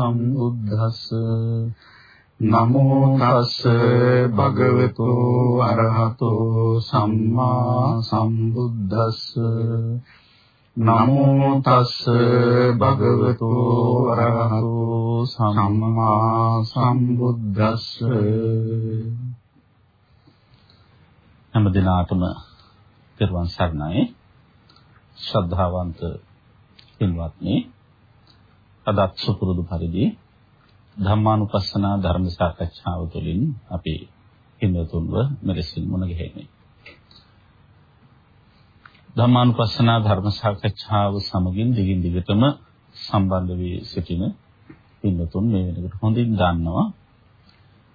සම්බුද්දස්ස. නමෝ තස්ස භගවතු අරහතෝ සම්මා සම්බුද්දස්ස. නමෝ තස්ස භගවතු අරහතෝ සම්මා සම්බුද්දස්ස. හැම දිනාටම පෙරවන් සරණයි. ශ්‍රද්ධාවන්ත පින්වත්නි අදත් සුපුරුදු පරිදි ධම්මානුපස්සනා ධර්ම සාකච්ඡාව තුළින් අපි හිඳතුන්ව මෙලෙසින් මුණ ගැහෙන්නේ ධම්මානුපස්සනා ධර්ම සාකච්ඡාව සමගින් දිගින් දිගටම සම්බන්ධ වී සිටින පින්වතුන් මේ වෙනකොට හොඳින් දන්නවා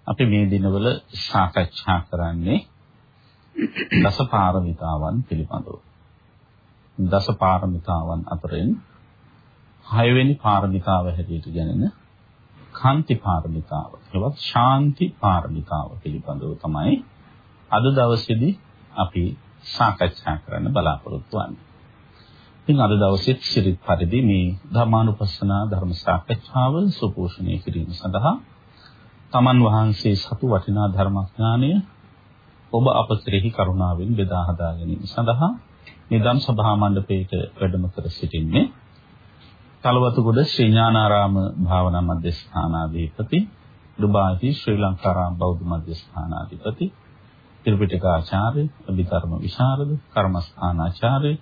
අපි මේ දිනවල සාකච්ඡා කරන්නේ දස පාරමිතාවන් පිළිබඳව. දස පාරමිතාවන් අතරින් හයවෙනි පාරමිතාව හැටියට ගැනෙන කාන්ති පාරමිතාව. ඒවත් ශාන්ති පාරමිතාව පිළිබඳව තමයි අද දවසේදී අපි සාකච්ඡා කරන්න බලාපොරොත්තු වෙන්නේ. ඉතින් අද දවසෙත් සිරිත් පරිදි මේ ධර්මානුපස්සනා ධර්ම සාකච්ඡාව සුපෝෂණය කිරීම සඳහා තමන් වහන්සේ සතු වටිනා ධර්මඥානය ඔබ අප කෙරෙහි කරුණාවෙන් බෙදා හදා ගැනීම සඳහා නිදම් සභා මණ්ඩපයේට වැඩම කර සිටින්නේ තලවතුගොඩ ශ්‍රී ඥානාරාම භාවනා මධ්‍යස්ථානාධිපති දුබායි ශ්‍රී ලංකාරාම බෞද්ධ මධ්‍යස්ථානාධිපති ත්‍රිපිටකාචාර්ය අභිධර්ම විශාරද කර්මස්ථානාචාර්ය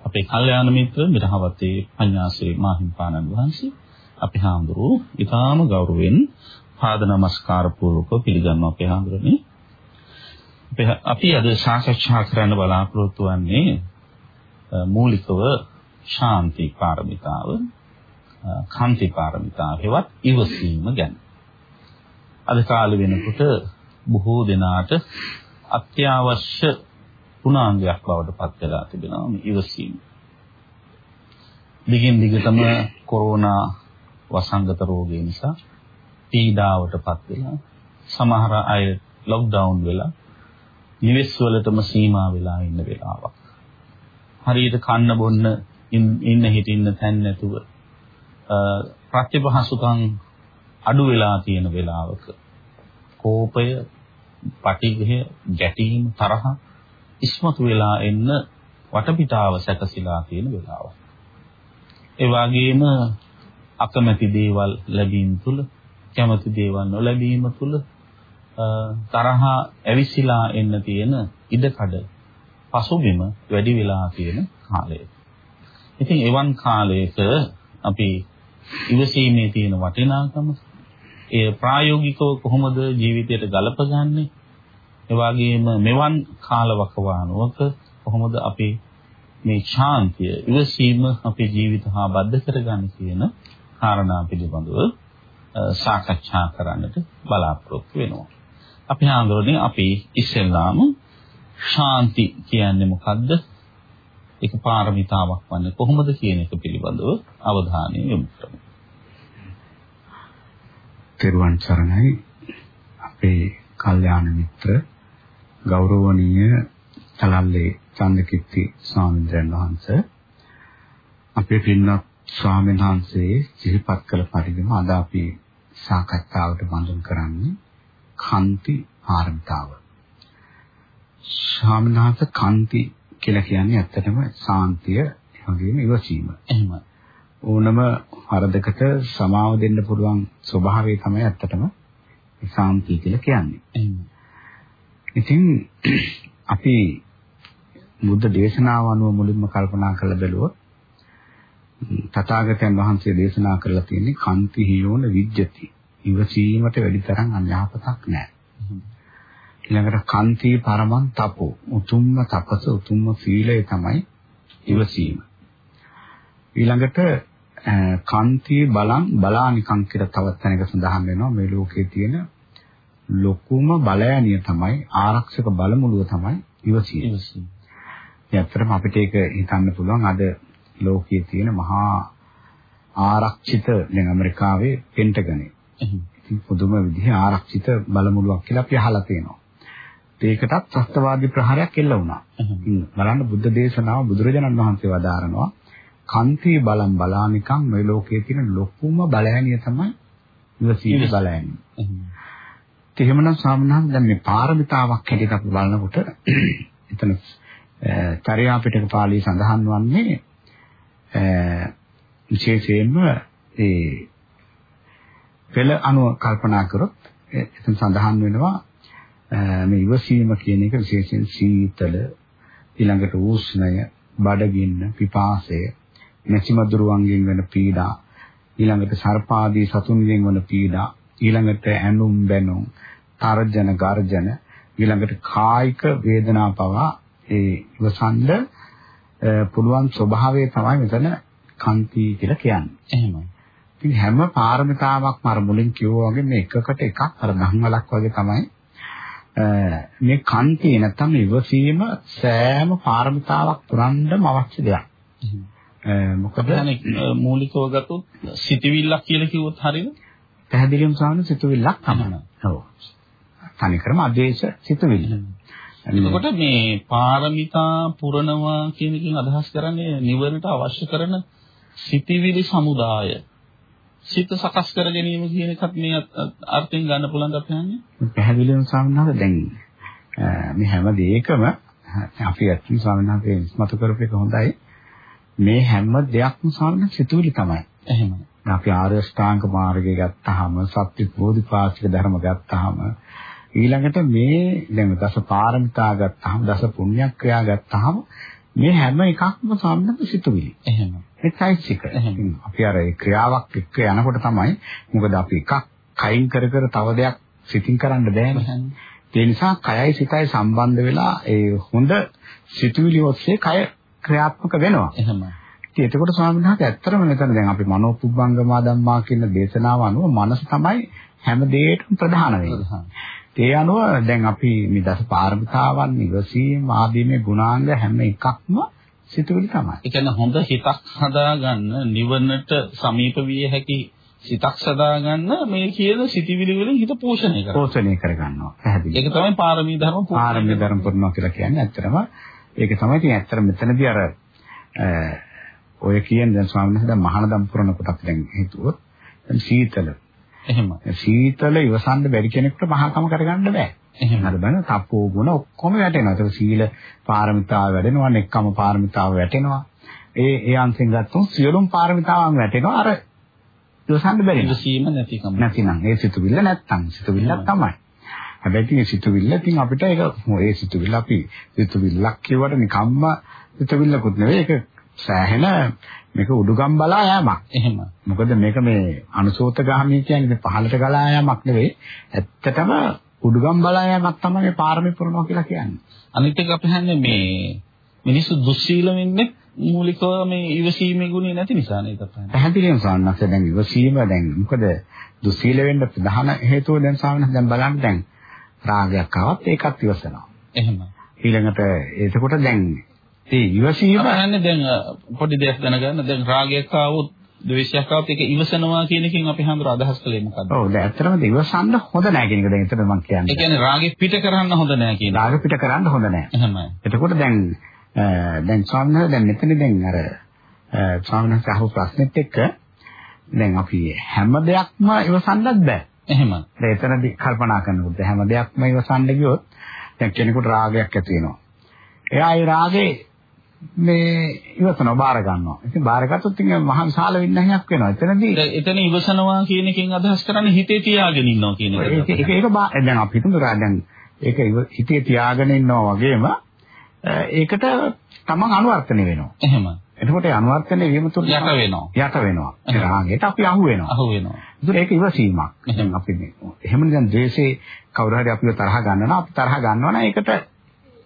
අපේ කල්යාණ මිත්‍ර මිරහවතේ පඤ්ඤාසේ මාහිම්පාණන් වහන්සේ අපි හාමුදුරුවෝ ඊටාම ගෞරවයෙන් පාද නමස්කාර පූර්වක පිළිගන්නවා අපේ හාමුදුරනේ. අපි අද සාකච්ඡා කරන්න බලාපොරොත්තු වෙන්නේ මූලිකව ශාන්ති පාරමිතාව, කාන්ති පාරමිතාව හෙවත් ඉවසීම ගැන. අද කාලේ වෙනකොට බොහෝ දෙනාට අත්‍යවශ්‍ය ගුණාංගයක් බවට පත් වෙලා තිබෙනවා මේ ඉවසීම. දිගින් දිගටම කොරෝනා වසංගත රෝගය නිසා පීඩාවට පත් වෙලා සමහර අය ලොක්ඩවුන් වෙලා නිවෙස් වලටම සීමා වෙලා ඉන්න වෙලාවක්. හරියට කන්න බොන්න ඉන්න හිටින්න තැන් නැතුව ප්‍රතිපහසුකම් අඩු වෙලා තියෙන වෙලාවක කෝපය, පටිඝය, ගැටීම්, තරහ ඉස්මතු වෙලා එන්න වටපිටාව සැකසීලා තියෙන වෙලාවක්. ඒ වගේම අකමැති දේවල් ලැබීම තුල කැමති දේවල් නොලැබීම තුල තරහා ඇවිසිලා එන්න තියෙන ඉඩකඩ පසුබිම වැඩි වෙලා තියෙන කාලය. ඉතින් එවන් කාලයක අපි ඉවසීමේ තියෙන වටිනාකම ඒ ප්‍රායෝගිකව කොහොමද ජීවිතයට ගලපගන්නේ? ඒ වගේම මෙවන් කාලවකවානුවක කොහොමද අපි මේ ශාන්තිය ඉවසීම අපේ ජීවිත හා බද්ධ කරගන්නේ කියන කාරණා පිළිබඳව සාකච්ඡා කරන්නට බලාපොරොත්තු වෙනවා. අපි හාමුදුරනේ අපි ඉස්සෙල්ලාම ශාන්ති කියන්නේ මොකද්ද? ඒක පාරමිතාවක් වන්නේ කොහොමද කියන එක පිළිබඳව අවධානය යොමු කරමු. තෙරුවන් සරණයි අපේ කල්යාණ මිත්‍ර ගෞරවනීය තලල්ලේ චන්දකිත්ති ස්වාමීන් වහන්සේ අපේ පින්වත් ස්වාමීන් වහන්සේ සිහිපත් කළ පරිදිම අද අපි සාකච්ඡාවට බඳුන් කරන්නේ කන්ති පාරමිතාව. ශාමනාත කන්ති කියලා කියන්නේ ඇත්තටම සාන්තිය වගේම ඉවසීම. එහෙම. ඕනම වරදකට සමාව දෙන්න පුළුවන් ස්වභාවය තමයි ඇත්තටම සාන්තිය කියලා කියන්නේ. එහෙම. ඉතින් අපි බුද්ධ දේශනාව අනුව මුලින්ම කල්පනා කරලා බැලුවොත් තථාගතයන් වහන්සේ දේශනා කරලා තියෙන්නේ කන්ති හියෝන විජ්ජති. ඉවසීමට වැඩි තරම් අන්‍යහපතක් නැහැ. ඊළඟට කන්ති පරමං තපෝ උතුම්ම තපස උතුම්ම සීලය තමයි ඉවසීම. ඊළඟට කන්ති බලං බලානිකං කියලා තවත් තැනක සඳහන් වෙනවා මේ ලෝකයේ තියෙන ලොකුම බලයනිය තමයි ආරක්ෂක බලමුළුව තමයි ඉවසීම. ඉවසීම. ඇත්තටම අපිට ඒක හිතන්න පුළුවන් අද ලෝකයේ තියෙන මහා ආරක්ෂිත දැන් ඇමරිකාවේ පෙන්ටගනේ. ඉතින් පුදුම විදිහේ ආරක්ෂිත බලමුළුවක් කියලා අපි අහලා තියෙනවා. ඒකටත් ත්‍ස්තවාදී ප්‍රහාරයක් එල්ල වුණා. බලන්න බුද්ධ දේශනාව බුදුරජාණන් වහන්සේ වදාරනවා. කන්ති බලම් බලානිකම් මේ ලෝකයේ තියෙන ලොකුම බලයනිය තමයි ඉවසීම බලයනිය. එහෙමනම් ස්වාමීන් දැන් මේ පාරමිතාවක් හැටියට අපි බලනකොට එතන චර්යා පිටක පාළිය සඳහන් වන්නේ විශේෂයෙන්ම ඒ පෙළ අනුව කල්පනා කරොත් එතන සඳහන් වෙනවා මේ ඉවසීම කියන එක විශේෂයෙන් සීතල ඊළඟට උෂ්ණය බඩගින්න පිපාසය නැසිමදුරුවන්ගෙන් වෙන පීඩා ඊළඟට සර්පාදී සතුන්ගෙන් වන පීඩා ඊළඟට ඇඳුම් බැනුම් තර්ජන ගර්ජන ඊළඟට කායික වේදනා පවා ඒ ඉවසන්ද පුළුවන් ස්වභාවය තමයි මෙතන කන්ති කියලා කියන්නේ. එහෙමයි. ඉතින් හැම පාරමිතාවක්ම අර මුලින් කිව්වා වගේ මේ එකකට එකක් අර ධම්මලක් වගේ තමයි මේ කන්ති නැත්තම් ඉවසීම සෑම පාරමිතාවක් පුරන්නම අවශ්‍ය දෙයක්. මොකද මූලිකව ගත්තොත් සිතවිල්ලක් කියලා කිව්වොත් හරියද? පැහැදිලිවම සාන සිතවිල්ලක් තමයි. ඔව්. තනිකරම ආදේශ සිතවිල්ල. එතකොට මේ පාරමිතා පුරනවා කියන එකෙන් අදහස් කරන්නේ නිවනට අවශ්‍ය කරන සිතවිලි සමුදාය. සිත සකස් කර ගැනීම කියන එකත් මේ අර්ථයෙන් ගන්න පුළුවන් අපහන්නේ? පැහැදිලිවම සාමනාද දැන් මේ හැම දෙයකම අපි ස්වාමීන් වහන්සේ මතු කරපු එක හොඳයි. මේ හැම දෙයක්ම සාමාන්‍ය සිතුවිලි තමයි. එහෙමයි. අපි ආර්ය ශ්‍රාංක මාර්ගය ගත්තාම සත්‍ය බෝධිපාක්ෂික ධර්ම ගත්තාම ඊළඟට මේ දැන් දස පාරමිතා ගත්තාම දස පුණ්‍යක්‍රියා ගත්තාම මේ හැම එකක්ම සාමාන්‍ය සිතුවිලි. එහෙමයි. ඒ චෛතසික. අපි අර ඒ ක්‍රියාවක් එක්ක යනකොට තමයි මොකද අපි එකක් කයින් කර කර තව දෙයක් සිතින් කරන්න බෑනේ. ඒ නිසා කයයි සිතයි සම්බන්ධ වෙලා ඒ හොඳ සිතුවිලි ඔස්සේ කය ක්‍රියාත්මක වෙනවා. එහෙමයි. ඉතින් එතකොට ස්වාමීන් වහන්සේ ඇත්තටම මෙතන දැන් අපි මනෝපුබ්බංගමා ධම්මා කියන දේශනාව අනුව මනස තමයි හැම දෙයකටම ප්‍රධාන වෙන්නේ. ඒ අනුව දැන් අපි මේ දස පාරමිතාවන් ඉවසීම ආදී මේ ගුණාංග හැම එකක්ම සිතුවිලි තමයි. ඒ කියන්නේ හොඳ හිතක් හදාගන්න නිවනට සමීප විය හැකි සිතක් සදාගන්න මේ කියන සිතිවිලි වලින් හිත පෝෂණය කරනවා. පෝෂණය කරගන්නවා. පැහැදිලි. ඒක තමයි පාරමී ධර්ම පාරමී ධර්ම පුරනවා කියලා කියන්නේ ඇත්තටම ඒක තමයි ඉතින් ඇත්තට මෙතනදී අර ඔය කියන දැන් ස්වාමීන් වහන්සේ දැන් මහානදම් පුරන කොටක් දැන් හිතුවොත් දැන් සීතල. එහෙම. සීතල ඉවසන්න බැරි කෙනෙකුට මහාකම කරගන්න බෑ. එහෙම. හරි බලන්න තප්පෝ ගුණ ඔක්කොම වැටෙනවා. ඒක සීල පාරමිතාව වැඩෙනවා, නෙක්කම පාරමිතාව වැටෙනවා. ඒ ඒ අංශෙන් ගත්තොත් සියලුම පාරමිතාවන් වැටෙනවා. අර ඉවසන්න බැරි. ඉවසීම නැතිකම. නැතිනම් ඒ සිතුවිල්ල නැත්තම් සිතුවිල්ලක් තමයි. හැබැයි ඉතින් සිතුවිල්ල ඉතින් අපිට ඒක ඒ සිතුවිල්ල අපි සිතුවිල්ලක් කියවට නිකම්ම සිතුවිල්ලකුත් නෙවෙයි ඒක සෑහෙන මේක උඩුගම් බලා යෑමක්. එහෙම. මොකද මේක මේ අනුසෝත ගාමී කියන්නේ පහළට ගලා යෑමක් නෙවෙයි. ඇත්තටම උඩුගම් බලා යෑමක් තමයි පාරමී පුරනවා කියලා කියන්නේ. අනිත් එක අපි හන්නේ මේ මිනිස්සු දුස්සීල වෙන්නේ මූලිකව මේ ඉවසීමේ ගුණය නැති නිසා නේද අපහන්නේ. පැහැදිලිවම සාන්නස්ස දැන් ඉවසීම දැන් මොකද දුස්සීල වෙන්න ප්‍රධාන හේතුව දැන් සාන්නස්ස දැන් බලන්න දැන් රාගයක් ආවත් ඒකත් ඉවසනවා. එහෙම. ඊළඟට එතකොට දැන් ඒ ඉවසීම අපහන්නේ දැන් පොඩි දෙයක් දැනගන්න දැන් රාගයක් ආවොත් ද්වේෂයක් ආවොත් ඒක ඉවසනවා කියන එකෙන් අපි හඳුර අදහස් කළේ මොකද්ද? ඔව් දැන් ඇත්තටම ඉවසන්න හොඳ නැහැ කියන එක දැන් එතන මම කියන්නේ. ඒ කියන්නේ රාගෙ පිට කරන්න හොඳ නැහැ කියන. රාගෙ පිට කරන්න හොඳ නැහැ. එහෙමයි. එතකොට දැන් දැන් ස්වාමීන් දැන් මෙතන දැන් අර ස්වාමීන් වහන්සේ අහපු ප්‍රශ්නෙත් එක්ක දැන් අපි හැම දෙයක්ම ඉවසන්නත් බෑ. එහෙම. දැන් එතනදී කල්පනා කරනකොට හැම දෙයක්ම ඉවසන්න ගියොත් දැන් කෙනෙකුට රාගයක් ඇති වෙනවා. එයා ඒ රාගේ මේ ඉවසනවා බාර ගන්නවා. ඉතින් බාරගත්තොත් ඉතින් මහ විශාල වින්නහයක් වෙනවා. එතනදී එතන ඉවසනවා කියන එකෙන් අදහස් කරන්නේ හිතේ තියාගෙන ඉන්නවා කියන එක. ඒක ඒක දැන් අපි හිතමු දැන් ඒක හිතේ තියාගෙන ඉන්නවා වගේම ඒකට තමන් අනුවර්තනය වෙනවා. එහෙම. එතකොට ඒ අනුවර්තනය වීම තුළ යට වෙනවා. යට වෙනවා. ඒ රාගයට අපි අහු වෙනවා. අහු වෙනවා. ඒතර ඒක ඉවසීමක්. දැන් අපි මේ එහෙම දැන් ද්වේෂේ කවුරු හරි අපිව තරහ ගන්නවා අපි තරහ ගන්නවා නම් ඒකට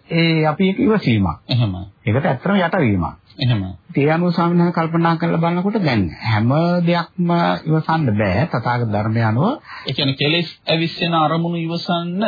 ඒ අපි ඒක ඉවසීමක්. එහෙම. ඒකට ඇත්තම යටවීමක්. එහෙම. ඒ අනුව ස්වාමීන් කල්පනා කරලා බලනකොට දැන් හැම දෙයක්ම ඉවසන්න බෑ. තථාගත ධර්මය අනුව ඒ කියන්නේ කෙලෙස් ඇවිස්සෙන අරමුණු ඉවසන්න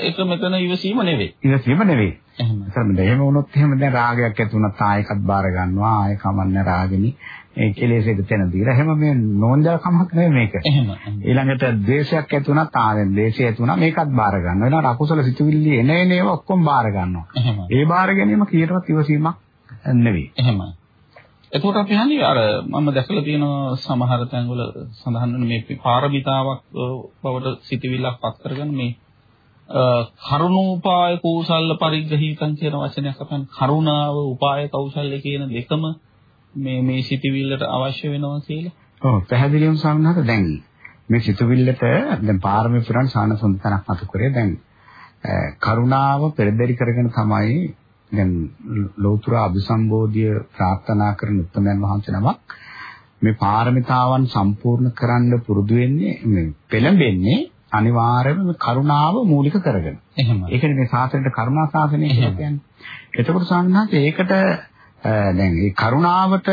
ඒක මෙතන ඉවසීම නෙවෙයි. ඉවසීම නෙවෙයි. එහෙම. ඒතරම එහෙම වුණොත් එහෙම දැන් රාගයක් ඇති වුණත් ආයෙකත් බාර ගන්නවා ආයෙ කමන්න රාගෙනි ඒ කෙලෙසෙට තැන දීලා එහෙම මේ නෝන්ජල් කමක් නෙමෙයි මේක. එහෙම. ඊළඟට ද්වේෂයක් ඇති වුණත් ආයෙත් ද්වේෂය ඇති වුණා මේකත් බාර ගන්නවා. ඊළඟට අකුසල සිතුවිලි එන එන ඒවා ඔක්කොම බාර ගන්නවා. එහෙම. ඒ බාර ගැනීම කීයටවත් ඉවසීමක් නෙවෙයි. එහෙම. එතකොට අපි හන්නේ අර මම දැකලා තියෙන සමහර තැන්වල සඳහන් වෙන මේ පාරමිතාවක් බවට සිතවිල්ලක් පත් කරගෙන මේ කරුණෝපාය කෞශල්‍ය පරිග්‍රහීතං කියන වචනයක් අපෙන් කරුණාව උපාය කෞශල්‍ය කියන දෙකම මේ මේ සිතවිල්ලට අවශ්‍ය වෙනවා කියලා. ඔව් පැහැදිලිවම සාමනාත දැන් මේ සිතවිල්ලට දැන් පාරමී පුරාණ සානසුන්තනක් මත කරේ දැන් කරුණාව පෙරදරි කරගෙන තමයි දැන් ලෞතර අභිසම්බෝධිය ප්‍රාර්ථනා කරන උත්තමයන් වහන්සේ නමක් මේ පාරමිතාවන් සම්පූර්ණ කරන්න පුරුදු වෙන්නේ මේ පෙළඹෙන්නේ අනිවාර්යයෙන්ම කරුණාව මූලික කරගෙන. එහෙම. ඒකනේ මේ සාසනයට කරුණා සාසනය කියලා කියන්නේ. එතකොට ස්වාමීන් ඒකට දැන් මේ කරුණාවට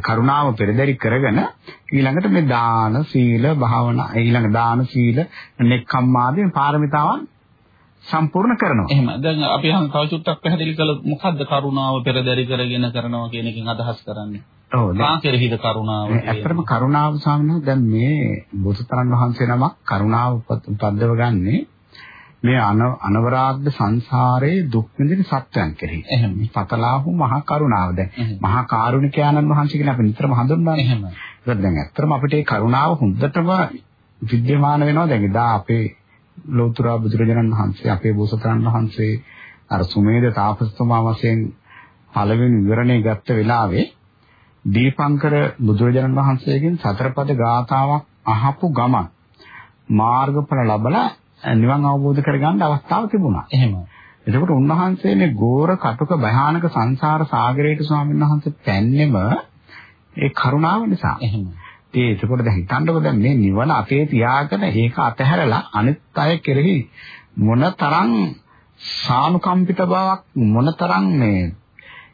කරුණාව පෙරදරි කරගෙන ඊළඟට මේ දාන සීල භාවනා ඊළඟ දාන සීල නෙක්ඛම්මාදී පාරමිතාවන් සම්පූර්ණ කරනවා. එහෙම. දැන් අපි අහන තව චුට්ටක් පැහැදිලි කළොත් මොකද්ද කරුණාව පෙරදරි කරගෙන කරනවා කියන එකෙන් අදහස් කරන්නේ? ඔව්. මා කෙරෙහිද කරුණාව? ඇත්තටම කරුණාව සාමන දැන් මේ බුදුතරන් වහන්සේ නමක් කරුණාව උපද්දව ගන්නේ මේ අනවරාග්ද සංසාරයේ දුක් විඳින සත්‍යයන් කෙරෙහි. එහෙම. පතලාහු මහා කරුණාව දැන් මහා කාරුණිකයාණන් වහන්සේ කියලා අපි නිතරම හඳුන්වන්නේ. එහෙම. ඒක දැන් ඇත්තටම අපිට ඒ කරුණාව හොඳටම විද්‍යමාන වෙනවා දැන් එදා අපේ ලෞතර බුදුරජාණන් වහන්සේ අපේ බෝසතාණන් වහන්සේ අර සුමේද තාපසතුමා වශයෙන් පළවෙනි විවරණය ගත්ත වෙලාවේ දීපංකර බුදුරජාණන් වහන්සේගෙන් සතරපද ගාථාවක් අහපු ගමන් මාර්ගඵල ලැබලා නිවන් අවබෝධ කරගන්න අවස්ථාව තිබුණා. එහෙම. එතකොට උන්වහන්සේ මේ ගෝර කටුක භයානක සංසාර සාගරයට ස්වාමීන් වහන්සේ පැන්නෙම ඒ කරුණාව නිසා. එහෙම. ඒ එතකොට දැන් හිතන්නකො දැන් මේ නිවන අපේ තියාගෙන ඒක අතහැරලා අනිත් අය කෙරෙහි මොනතරම් සානුකම්පිත බවක් මොනතරම් මේ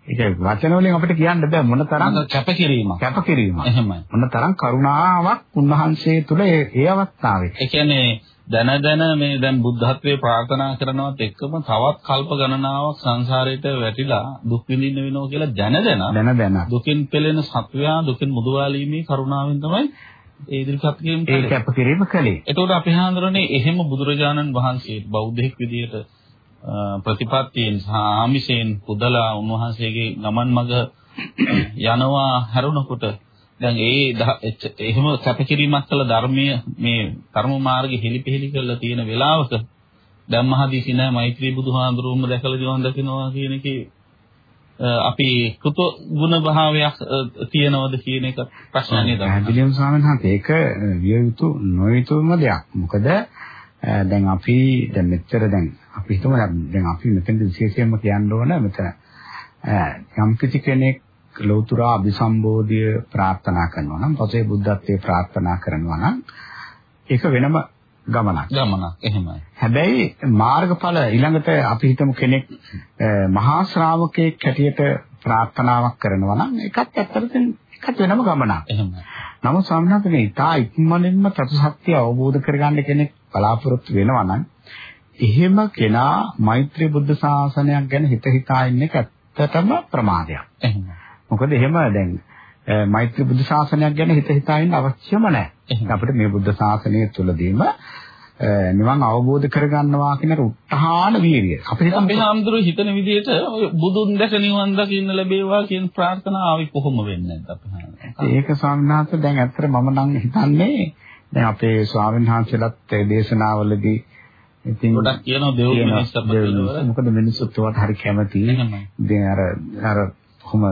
ඒක වචන වලින් අපිට කියන්න බෑ මොනතරම් කැපකිරීමක්. කැපකිරීමක්. එහෙමයි. මොනතරම් කරුණාවක් උන්වහන්සේ තුල ඒ අවස්ථාවේ. ඒ කියන්නේ දන දන මේ දැන් බුද්ධත්වයේ ප්‍රාර්ථනා කරනවත් එක්කම තවත් කල්ප ගණනාවක් සංසාරයට වැටිලා දුක් විඳින්න වෙනවා කියලා දැන දැන දැන දැන දුකින් පෙළෙන සත්වයා දුකින් මුදවාලීමේ කරුණාවෙන් තමයි ඒ ඉදිරිපත් කිරීම ඒ කැපකිරීම කළේ. එතකොට අපි හඳුරන්නේ එහෙම බුදුරජාණන් වහන්සේ බෞද්ධෙක් විදියට ප්‍රතිපත්තියෙන් සහ ආමිෂයෙන් පුදලා උන්වහන්සේගේ ගමන් මඟ යනවා හැරුණකොට දැන් ඒ එහෙම සැපකිරීමක් කළ ධර්මයේ මේ කර්ම මාර්ගේ හෙලිපෙහෙලි කරලා තියෙන වෙලාවක ධම්මහදීසි නෑ මෛත්‍රී බුදුහාඳුරුවම දැකලා දිවන් දකින්නවා කියන එකේ අපි කෘත ගුණ භාවයක් තියෙනවද කියන එක ප්‍රශ්නයක් නේද? පැහැදිලිවම ස්වාමීන් වහන්සේ ඒක විය යුතු නොයුතුම දෙයක්. මොකද දැන් අපි දැන් මෙච්චර දැන් අපි හිතමු දැන් අපි මෙතනදි විශේෂයෙන්ම කියන්න ඕන මෙතන යම් කිසි කෙනෙක් ලෞතර අභිසම්බෝධිය ප්‍රාර්ථනා කරනවා නම් පසේ බුද්ධත්වයේ ප්‍රාර්ථනා කරනවා නම් ඒක වෙනම ගමනක්. ගමනක් එහෙමයි. හැබැයි මාර්ගඵල ඊළඟට අපි හිතමු කෙනෙක් මහා ශ්‍රාවකයෙක් හැටියට ප්‍රාර්ථනාවක් කරනවා නම් ඒකත් ඇත්තටම ඒකත් වෙනම ගමනක්. එහෙමයි. නමුත් ස්වාමීන් වහන්සේ ඉතා ඉක්මනින්ම චතුසත්‍ය අවබෝධ කරගන්න කෙනෙක් බලාපොරොත්තු වෙනවා නම් එහෙම කෙනා මෛත්‍රී බුද්ධ ශාසනයක් ගැන හිත හිතා ඉන්නේ ඇත්තටම ප්‍රමාදයක්. එහෙමයි. මොකද එහෙම දැන් මෛත්‍රී බුද්ධ ශාසනයක් ගැන හිත හිතා ඉන්න අවශ්‍යම නැහැ. අපිට මේ බුද්ධ ශාසනය තුළදීම නිවන් අවබෝධ කරගන්නවා කියන උත්හාන වීර්යය. අපිට අපි හාමුදුරුවෝ හිතන විදිහට බුදුන් දැක නිවන් දකින්න ලැබේවා කියන ප්‍රාර්ථනාව කොහොම වෙන්නේ නැද්ද අපි ඒක වහන්සේ දැන් ඇත්තට මම නම් හිතන්නේ දැන් අපේ ස්වාමීන් වහන්සේලාත් දේශනාවලදී ඉතින් ගොඩක් කියනවා දෙව් මිනිස් අපතේ මොකද මිනිස්සුත් ඒවට හරි කැමතියි. ඉතින් අර අර කොහොම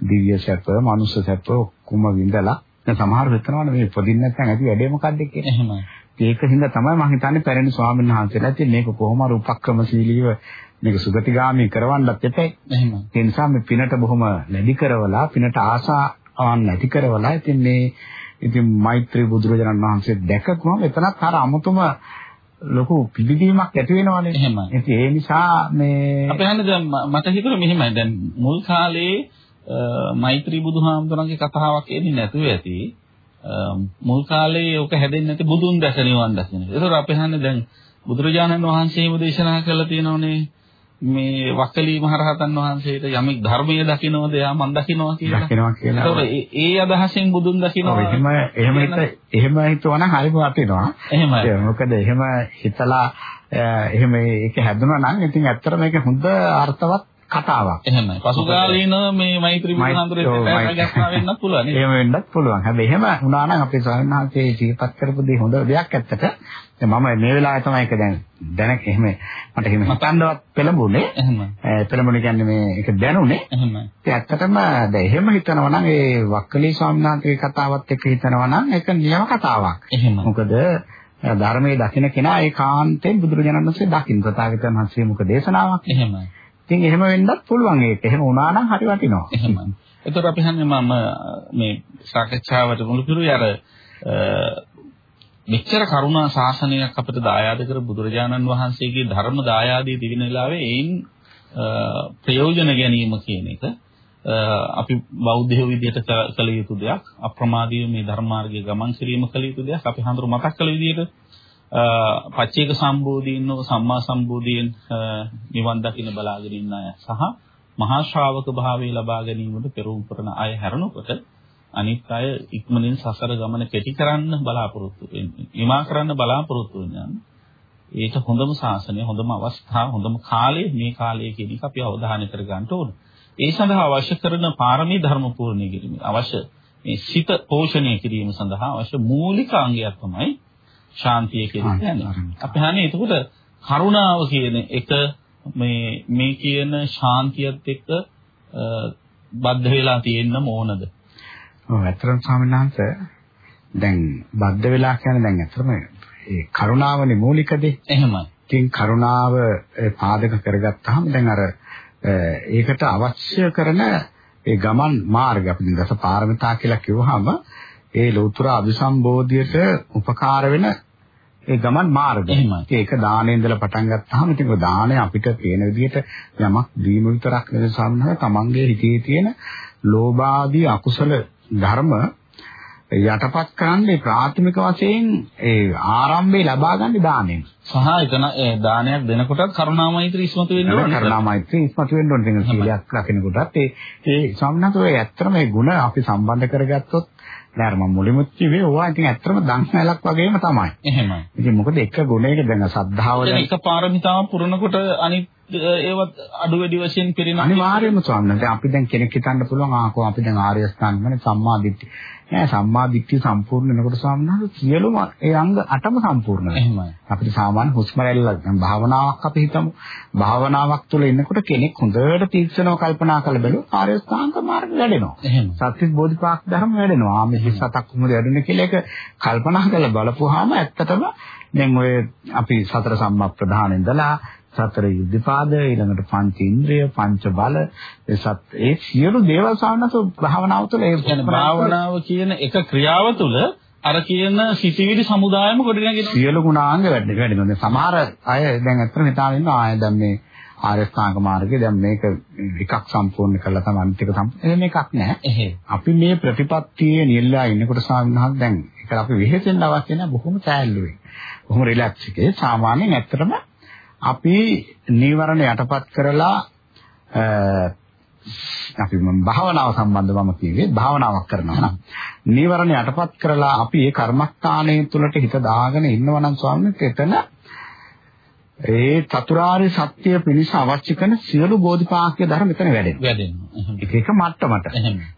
දිව්‍ය සැප, මනුෂ්‍ය සැප ඔක්කොම විඳලා දැන් සමහර වෙතනවනේ මේ උපදින්න නැත්නම් ඇති වැඩේ මොකද්ද කියලා. එහෙමයි. ඒක හින්දා තමයි මම හිතන්නේ පැරණි ස්වාමීන් වහන්සේලා ඉතින් මේක කොහොම හරි උපක්‍රමශීලීව මේක සුගතිගාමී කරවන්නත් එපයි. එහෙමයි. ඒ නිසා මේ පිනට බොහොම ලැබි කරවලා පිනට ආසාවන් නැති කරවලා ඉතින් මේ ඉතින් මෛත්‍රී බුදුරජාණන් වහන්සේ දැකගම එතනත් අර අමුතුම ලොකු පිළිදීමක් ඇති වෙනවනේ. එහෙමයි. ඒ නිසා මේ අපි හන්නේ දැන් මට හිතුණා මෙහෙමයි. දැන් මුල් කාලේ මෛත්‍රී බුදුහාමුදුරන්ගේ කතාවක් එන්නේ නැතුව ඇති. මුල් කාලේ ඔක හැදෙන්නේ නැති බුදුන් දැක නිවන් දකින්න. ඒතකොට අපි හන්නේ දැන් බුදුරජාණන් වහන්සේම දේශනා කළා තියෙනවනේ මේ වක්කලි මහරහතන් වහන්සේට යමෙක් ධර්මයේ දකින්නවද එයා මන් දකින්නවා කියලා. දකින්නවා කියලා. ඒතකොට ඒ අදහසෙන් බුදුන් දකින්නවා. එහෙම එහෙම එහෙම හිතුවනම් හරිම වටිනවා. එහෙමයි. මොකද එහෙම හිතලා එහෙම ඒක හැදුනා නම් ඉතින් ඇත්තට මේක හොඳ අර්ථවත් කතාවක්. එහෙමයි. පසුකාලීන මේ මෛත්‍රී බුදුහාමුදුරේ ගැස්නා වෙන්නත් පුළුවන්. එහෙම වෙන්නත් පුළුවන්. හැබැයි එහෙම වුණා නම් අපේ වහන්සේ ජීවිතපත් කරපු දේ හොඳ දෙයක් ඇත්තට. මම මේ වෙලාවේ තමයි ඒක දැන් දැන එහෙම මට එහෙම හිතන්නවත් පෙළඹුණේ. එහෙමයි. පෙළඹුණේ කියන්නේ මේ ඒක දැනුනේ. එහෙමයි. ඒ ඇත්තටම දැන් එහෙම හිතනවා නම් ඒ වක්කලී ස්වාමීන් වහන්සේගේ කතාවත් එක්ක හිතනවා නම් ඒක නියම කතාවක්. එහෙමයි. මොකද ධර්මයේ දකින්න කෙනා ඒකාන්තයෙන් බුදුරජාණන් වහන්සේ දකින්න ප්‍රතාවිතයන් වහන්සේ මුක දේශනාවක්. එහෙමයි. ඉතින් එහෙම වෙන්නත් පුළුවන් ඒක. එහෙම වුණා නම් හරි වටිනවා. එහෙමයි. ඒතර අපි හන්නේ මම මේ සාකච්ඡාවට මුළු පිරුයි අර මෙච්චර කරුණා ශාසනයක් අපිට දායාද කර බුදුරජාණන් වහන්සේගේ ධර්ම දායාදයේ දිවින වෙලාවේ ඒන් ප්‍රයෝජන ගැනීම කියන එක අපි බෞද්ධයෝ විදිහට කළ යුතු දෙයක් අප්‍රමාදීව මේ ධර්ම මාර්ගයේ ගමන් කිරීම කළ යුතු දෙයක් අපි හඳුරු මතක් කළ විදිහට පච්චේක සම්බෝධීන් වූ සම්මා සම්බෝධියෙන් නිවන් දකින්න බලාගෙන ඉන්න අය සහ මහා ශ්‍රාවක භාවය ලබා ගැනීමට පෙරම් කරන අය හැරෙනකොට අනිත් අය ඉක්මනින් සසර ගමන කෙටි කරන්න බලාපොරොත්තු වෙන්නේ. නිමා කරන්න බලාපොරොත්තු වෙනවා. ඒක හොඳම ශාසනය, හොඳම අවස්ථාව, හොඳම කාලය මේ කාලය කියන එක අපි අවධානය කර ගන්න ඕන. ඒ සඳහා අවශ්‍ය කරන පාරමී ධර්ම පූර්ණ කිරීම අවශ්‍ය මේ සිත පෝෂණය කිරීම සඳහා අවශ්‍ය මූලික අංගයක් තමයි ශාන්තිය කියන්නේ. අපි හන්නේ එතකොට කරුණාව කියන එක මේ මේ කියන ශාන්තියත් එක්ක බද්ධ වෙලා තියෙන්න ඕනද? ඔව් ඇත්තටම ස්වාමීන් වහන්සේ දැන් බද්ධ වෙලා කියන්නේ දැන් ඇත්තටම ඒ කරුණාවනේ මූලික දේ. එහෙමයි. ඉතින් කරුණාව පාදක කරගත්තාම දැන් අර ඒකට අවශ්‍ය කරන ඒ ගමන් මාර්ගය අපි දස පාරමිතා කියලා කිව්වහම ඒ ලෞතර අභිසම්බෝධියට උපකාර වෙන ඒ ගමන් මාර්ගය. ඒක දානේ ඉඳලා පටන් ගත්තාම ඉතින් ඔය දානේ අපිට පේන විදිහට යමක් දීම විතරක් නෙවෙයි සම්මත තමන්ගේ හිතේ තියෙන ලෝභාදී අකුසල ධර්ම යටපත් කරන්නේ ප්‍රාථමික වශයෙන් ඒ ආරම්භය ලබා ගන්න දාණයෙන්. සහ එතන ඒ දානයක් දෙනකොටත් කරුණා මෛත්‍රී ඉස්මතු වෙන්න ඕනේ. කරුණා මෛත්‍රී ඉස්මතු වෙන්න ඕනේ. සීලයක් රකින්නකොටත් ඒ ඒ සම්මත ඔය ඇත්තම මේ ಗುಣ අපි සම්බන්ධ කරගත්තොත් දැන් මම මුලින්ම කිව්වේ ඕවා ඉතින් ඇත්තම දන්සනලක් වගේම තමයි. එහෙමයි. ඉතින් මොකද එක ගුණයක දැන් සද්ධාව දැන් එක පාරමිතාව පුරනකොට අනිත් ඒවත් අඩු වැඩි වශයෙන් පිරිනමන අනිවාර්යයෙන්ම ස්වාමීන් වහන්සේ අපි දැන් කෙනෙක් හිතන්න පුළුවන් ආකෝ අපි දැන් ආර්ය අෂ්ටාංගමනේ සම්මා දිට්ඨිය. නෑ සම්මා දිට්ඨිය සම්පූර්ණ වෙනකොට ස්වාමීන් වහන්සේ සියලුම ඒ අංග අටම සම්පූර්ණ වෙනවා. එහෙමයි. අපිට සාමාන්‍ය හුස්ම රැල්ල භාවනාවක් අපි හිතමු. භාවනාවක් තුළ ඉන්නකොට කෙනෙක් හොඳට තීක්ෂණව කල්පනා කරලා බැලුවොත් ආර්ය අෂ්ටාංග මාර්ග වැඩෙනවා. එහෙම. සත්‍විස් බෝධිපාක් ධර්ම වැඩෙනවා. ආ මේ 27ක් කොහොමද වැඩුණේ කියලා ඒක කල්පනා කරලා බලපුවාම ඇත්තටම දැන් ඔය අපි සතර සම්මා ප්‍රධාන ඉඳලා සතර යුද්ධපාද ඊළඟට පංච ඉන්ද්‍රිය පංච බල ඒ සත් ඒ සියලු දේවල් සානස භාවනාව තුළ ඒ කියන්නේ භාවනාව කියන එක ක්‍රියාව තුළ අර කියන සිතිවිලි සමුදායම ගොඩනගෙන සියලු ගුණාංග වැඩි වැඩිනවා දැන් සමහර අය දැන් අත්‍තර හිතාගෙන ඉන්නවා ආය දැන් මේ ආරස්ථාංග මාර්ගයේ දැන් මේක එකක් සම්පූර්ණ කරලා තමයි අනිත් එක සම්පූර්ණ මේකක් නැහැ. අපි මේ ප්‍රතිපත්තියේ නියලා ඉන්නකොට සාමාන්‍යයෙන් දැන් ඒක අපි වෙහෙසෙන්න අවශ්‍ය නැහැ. බොහොම සෑහළුවේ. බොහොම රිලැක්ස් එකේ. සාමාන්‍යයෙන් ඇත්තටම අපි නීවරණ යටපත් කරලා අපි භාවනාව සම්බන්ධව මම කිව්වේ භාවනාවක් කරනවා නම් නීවරණ යටපත් කරලා අපි ඒ කර්මස්ථානයේ තුලට හිත දාගෙන ඉන්නවා නම් ස්වාමීන් එතන ඒ චතුරාර්ය සත්‍ය පිණිස අවශ්‍ය කරන සියලු බෝධිපාක්ෂික ධර්ම මෙතන වැඩෙනවා. වැඩෙනවා. එක එක මට්ටමට.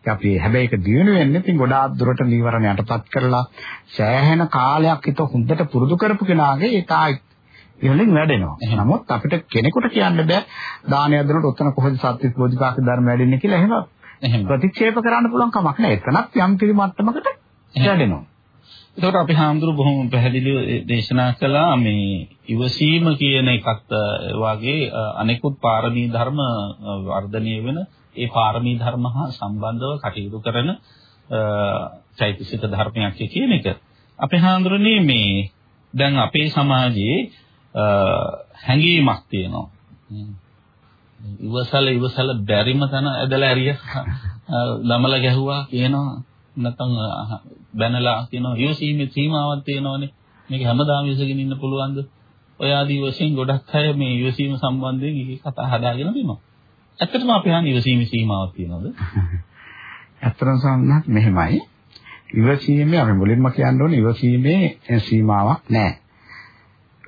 අපි හැබැයි ඒක දිනු වෙන්නේ ඉතින් ගොඩාක් දුරට නීවරණ යටපත් කරලා සෑහෙන කාලයක් හිත හොඳට පුරුදු කරපු කෙනාගේ ඒ තා ඉහළින් වැඩෙනවා. නමුත් අපිට කෙනෙකුට කියන්න බෑ දානය දෙනකොට ඔතන කොහොමද සත්‍ය බෝධිපාක ධර්ම වැඩෙන්නේ කියලා එහෙම එහෙම ප්‍රතික්ෂේප කරන්න පුළුවන් කමක් නැහැ. එතනත් යම් කිසි මට්ටමකට වැඩෙනවා. ඒකට අපි හාමුදුරු බොහොම පැහැදිලිව දේශනා කළා මේ ඉවසීම කියන එකත් වාගේ අනෙකුත් පාරමී ධර්ම වර්ධනය වෙන ඒ පාරමී ධර්ම හා සම්බන්ධව කටයුතු කරන චෛතසික ධර්මයක් කියන එක. අපේ හාමුදුරනේ මේ දැන් අපේ සමාජයේ හැඟීමක් තියෙනවා. ඉවසල ඉවසල බැරිම තන ඇදලා ඇරිය ළමල ගැහුවා කියනවා නැත්නම් බැනලා කියනවා ඉවසීමේ සීමාවක් තියෙනවනේ මේක හැමදාම ඉවසගෙන ඉන්න පුළුවන්ද ඔය ආදී වශයෙන් ගොඩක් අය මේ ඉවසීම සම්බන්ධයෙන් කතා හදාගෙන තියෙනවා. ඇත්තටම අපි හන් ඉවසීමේ සීමාවක් තියෙනවද? ඇත්තටම සම්මත මෙහෙමයි. ඉවසීමේ අපි මුලින්ම කියන්න ඕනේ ඉවසීමේ සීමාවක් නැහැ.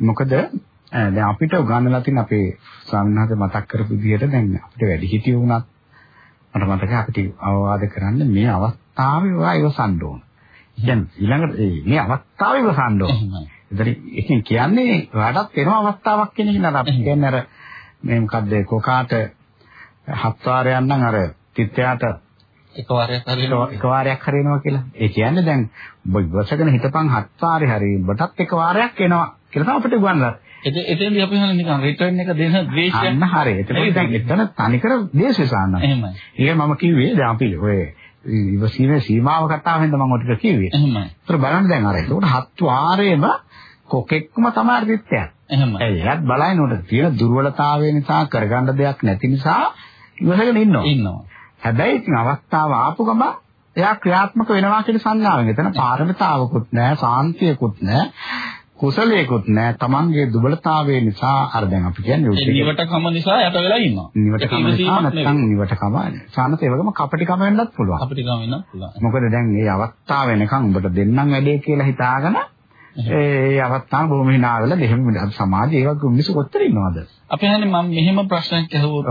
මොකද දැන් අපිට උගන්වලා තියෙන අපේ සම්හත මතක් කරපු විදිහට දැන් අපිට වැඩි හිටිය වුණත් මට මතකයි අපිට අවවාද කරන්න මේ අවස්ථාවේ ඔයා ඉවසන්න ඕන. දැන් ඊළඟට මේ අවස්ථාවේ ඉවසන්න ඕන. ඒතර එකෙන් කියන්නේ ඔයාටත් වෙන අවස්ථාවක් කියන එක නේද අපි කියන්නේ අර මේ මොකද්ද කොකාට හත් වාරයක් නම් අර තිත්යාට එක වාරයක් හරිනවා එක වාරයක් හරිනවා කියලා. ඒ කියන්නේ දැන් ඔබ ඉවසගෙන හිටපන් හත් වාරේ හරි ඔබටත් එක වාරයක් එනවා කියලා තමයි අපිට උගන්වලා. එතෙන්දී අපි හන්නේ නිකන් රිටර්න් එක දෙන ද්වේෂය. අන්න හරි. එතකොට දැන් එතන තනිකර ද්වේෂය සාන්න. එහෙමයි. ඒක මම කිව්වේ දැන් අපි ඔය ඉවසීමේ සීමාව කතාවෙන්ද මම ඔය ටික කිව්වේ. එහෙමයි. ඒතර බලන්න දැන් අර ඒකට හත් වාරේම කොකෙක්ම තමයි රිට්ටයක්. එහෙමයි. එයාත් බලයිනොට තියෙන දුර්වලතාවය නිසා කරගන්න දෙයක් නැති නිසා ඉවසගෙන ඉන්නවා. ඉන්නවා. හැබැයි ඉතින් අවස්ථාව ආපු ගම එයා ක්‍රියාත්මක වෙනවා කියන සංඥාවෙන්. එතන පාරමිතාවකුත් නැහැ, සාන්තියකුත් නැහැ. කුසලයකුත් නැහැ. Tamange දුබලතාවය නිසා අර දැන් අපි කියන්නේ නිවටකම නිසා යට වෙලා ඉන්නවා. නිවටකම නිසා නැත්නම් නිවටකම සානත ඒ වගේම කපටිකම වෙන්නත් පුළුවන්. කපටිකම වෙන්නත් පුළුවන්. මොකද දැන් මේ අවස්ථාව වෙනකන් උඹට දෙන්නම් වැඩේ කියලා හිතාගෙන ඒ අවස්ථාව බොහොම hina වෙලා දෙහෙම සමාජයේ ඒ වගේ මිනිස්සු කොච්චර ඉන්නවද? අපි හන්නේ මම මෙහෙම ප්‍රශ්නයක් අහුවොත්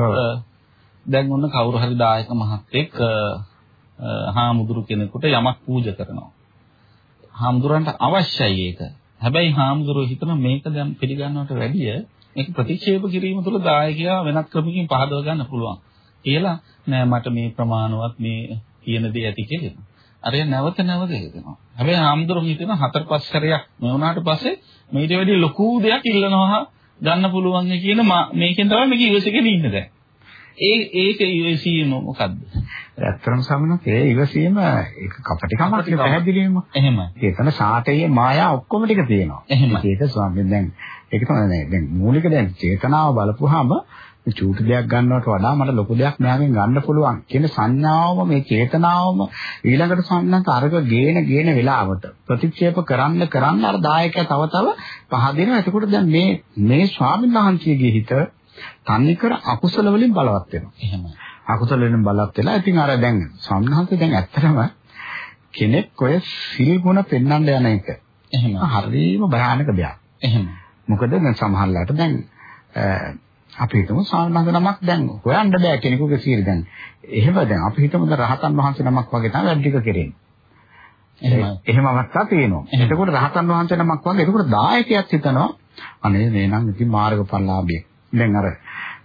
දැන් ඔන්න කවුරු හරි දායක මහත්තයෙක් හාමුදුරු කෙනෙකුට යමක් පූජා කරනවා. හාමුදුරන්ට අවශ්‍යයි ඒක. හැබැයි හාමුදුරුවෝ හිතන මේක දැන් පිළිගන්නවට වැඩිය මේක ප්‍රතික්ෂේප කිරීම තුළ දායකයා වෙනත් ක්‍රමකින් පහදව ගන්න පුළුවන් කියලා නෑ මට මේ ප්‍රමාණවත් මේ කියන දේ ඇති කියලා. අර නැවත නැවත හිතනවා. හැබැයි හාමුදුරුවෝ හිතන හතර පහ සැරයක් මේ වුණාට පස්සේ මේට වැඩිය ලොකු දෙයක් ඉල්ලනවා ගන්න පුළුවන් කියන මේකෙන් තමයි මේක ඉවසගෙන ඉන්නේ දැන්. ඒ ඒක ඉවසීම මොකද්ද? ඇත්තටම සමනත් ඒ ඉවසීම ඒක කපටිකමක් පැහැදිලිවම. එහෙමයි. ඒතන සාතයේ මායා ඔක්කොම ටික තියෙනවා. එහෙමයි. ඒක ස්වාමීන් දැන් ඒක තමයි දැන් මූලික දැන් චේතනාව බලපුවාම චූටි දෙයක් ගන්නවට වඩා මට ලොකු දෙයක් මෙයාගෙන් ගන්න පුළුවන් කියන සංඥාවම මේ චේතනාවම ඊළඟට සම්මත අරක ගේන ගේන වෙලාවට ප්‍රතික්ෂේප කරන්න කරන්න අර දායකයා තව තව පහදිනවා එතකොට දැන් මේ මේ ස්වාමීන් වහන්සේගේ හිත තනිකර අකුසල වලින් බලවත් වෙනවා. එහෙමයි. අකුසල වලින් බලවත් වෙලා ඉතින් අර දැන් සම්හාස දැන් ඇත්තටම කෙනෙක් ඔය සිල් ගුණ පෙන්වන්න යන එක. එහෙම. හරිම භයානක දෙයක්. එහෙම. මොකද දැන් සමහරලාට දැන් අපි හිතමු සාමාන්‍ය නමක් දැන් හොයන්න බෑ කෙනෙකුගේ සීල දැන්. එහෙම දැන් අපි හිතමු දැන් රහතන් වහන්සේ නමක් වගේ තමයි වැඩ ටික කෙරෙන්නේ. එහෙම එහෙම අවස්ථා තියෙනවා. එතකොට රහතන් වහන්සේ නමක් වගේ එතකොට දායකයෙක් හිතනවා අනේ මේ නම් ඉතින් මාර්ගඵලලාභියෙක්. දැන් අර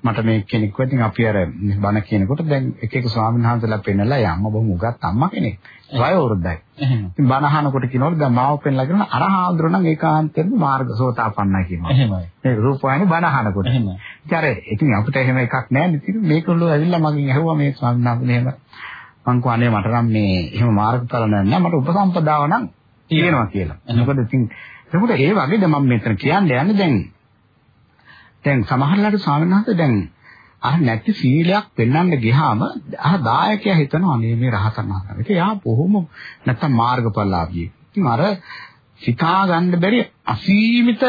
මට මේ කෙනෙක් වෙතින් අපි අර බණ කියනකොට දැන් එක එක ස්වාමීන් වහන්සේලා පෙන්නලා යා අම්මා බොහොම උගත් අම්මා කෙනෙක්. වය වරුද්දයි. ඉතින් බණ අහනකොට කියනවලු දැන් මාව පෙන්නලා කියන අරහාඳුර නම් ඒකාන්තයෙන්ම මාර්ග සෝතාපන්නයි කියනවා. එහෙමයි. මේ රූපවාහිනී බණ අහනකොට. එහෙමයි. ඉතින් අර ඉතින් අපිට එහෙම එකක් නැහැ ඉතින් මේකළු ඇවිල්ලා මගෙන් ඇහුවා මේ ස්වාමීන් වහන්සේ එහෙම මං කවන්නේ මට නම් මේ එහෙම මාර්ගඵල නැහැ මට උපසම්පදාව නම් තියෙනවා කියලා. මොකද ඉතින් ඒකට ඒ වගේද මම මෙතන කියන්නේ යන්නේ දැන් දැන් සමහරලාට ස්වාමීන් වහන්සේ දැන් අර නැති සීලයක් පෙන්වන්න ගියාම අර දායකයා හිතනවා මේ මේ රහතන් වහන්සේ. ඒක යා බොහොම නැත්තම් මාර්ගඵලලාභී. ඉතින් අර සිතා ගන්න බැරි අසීමිත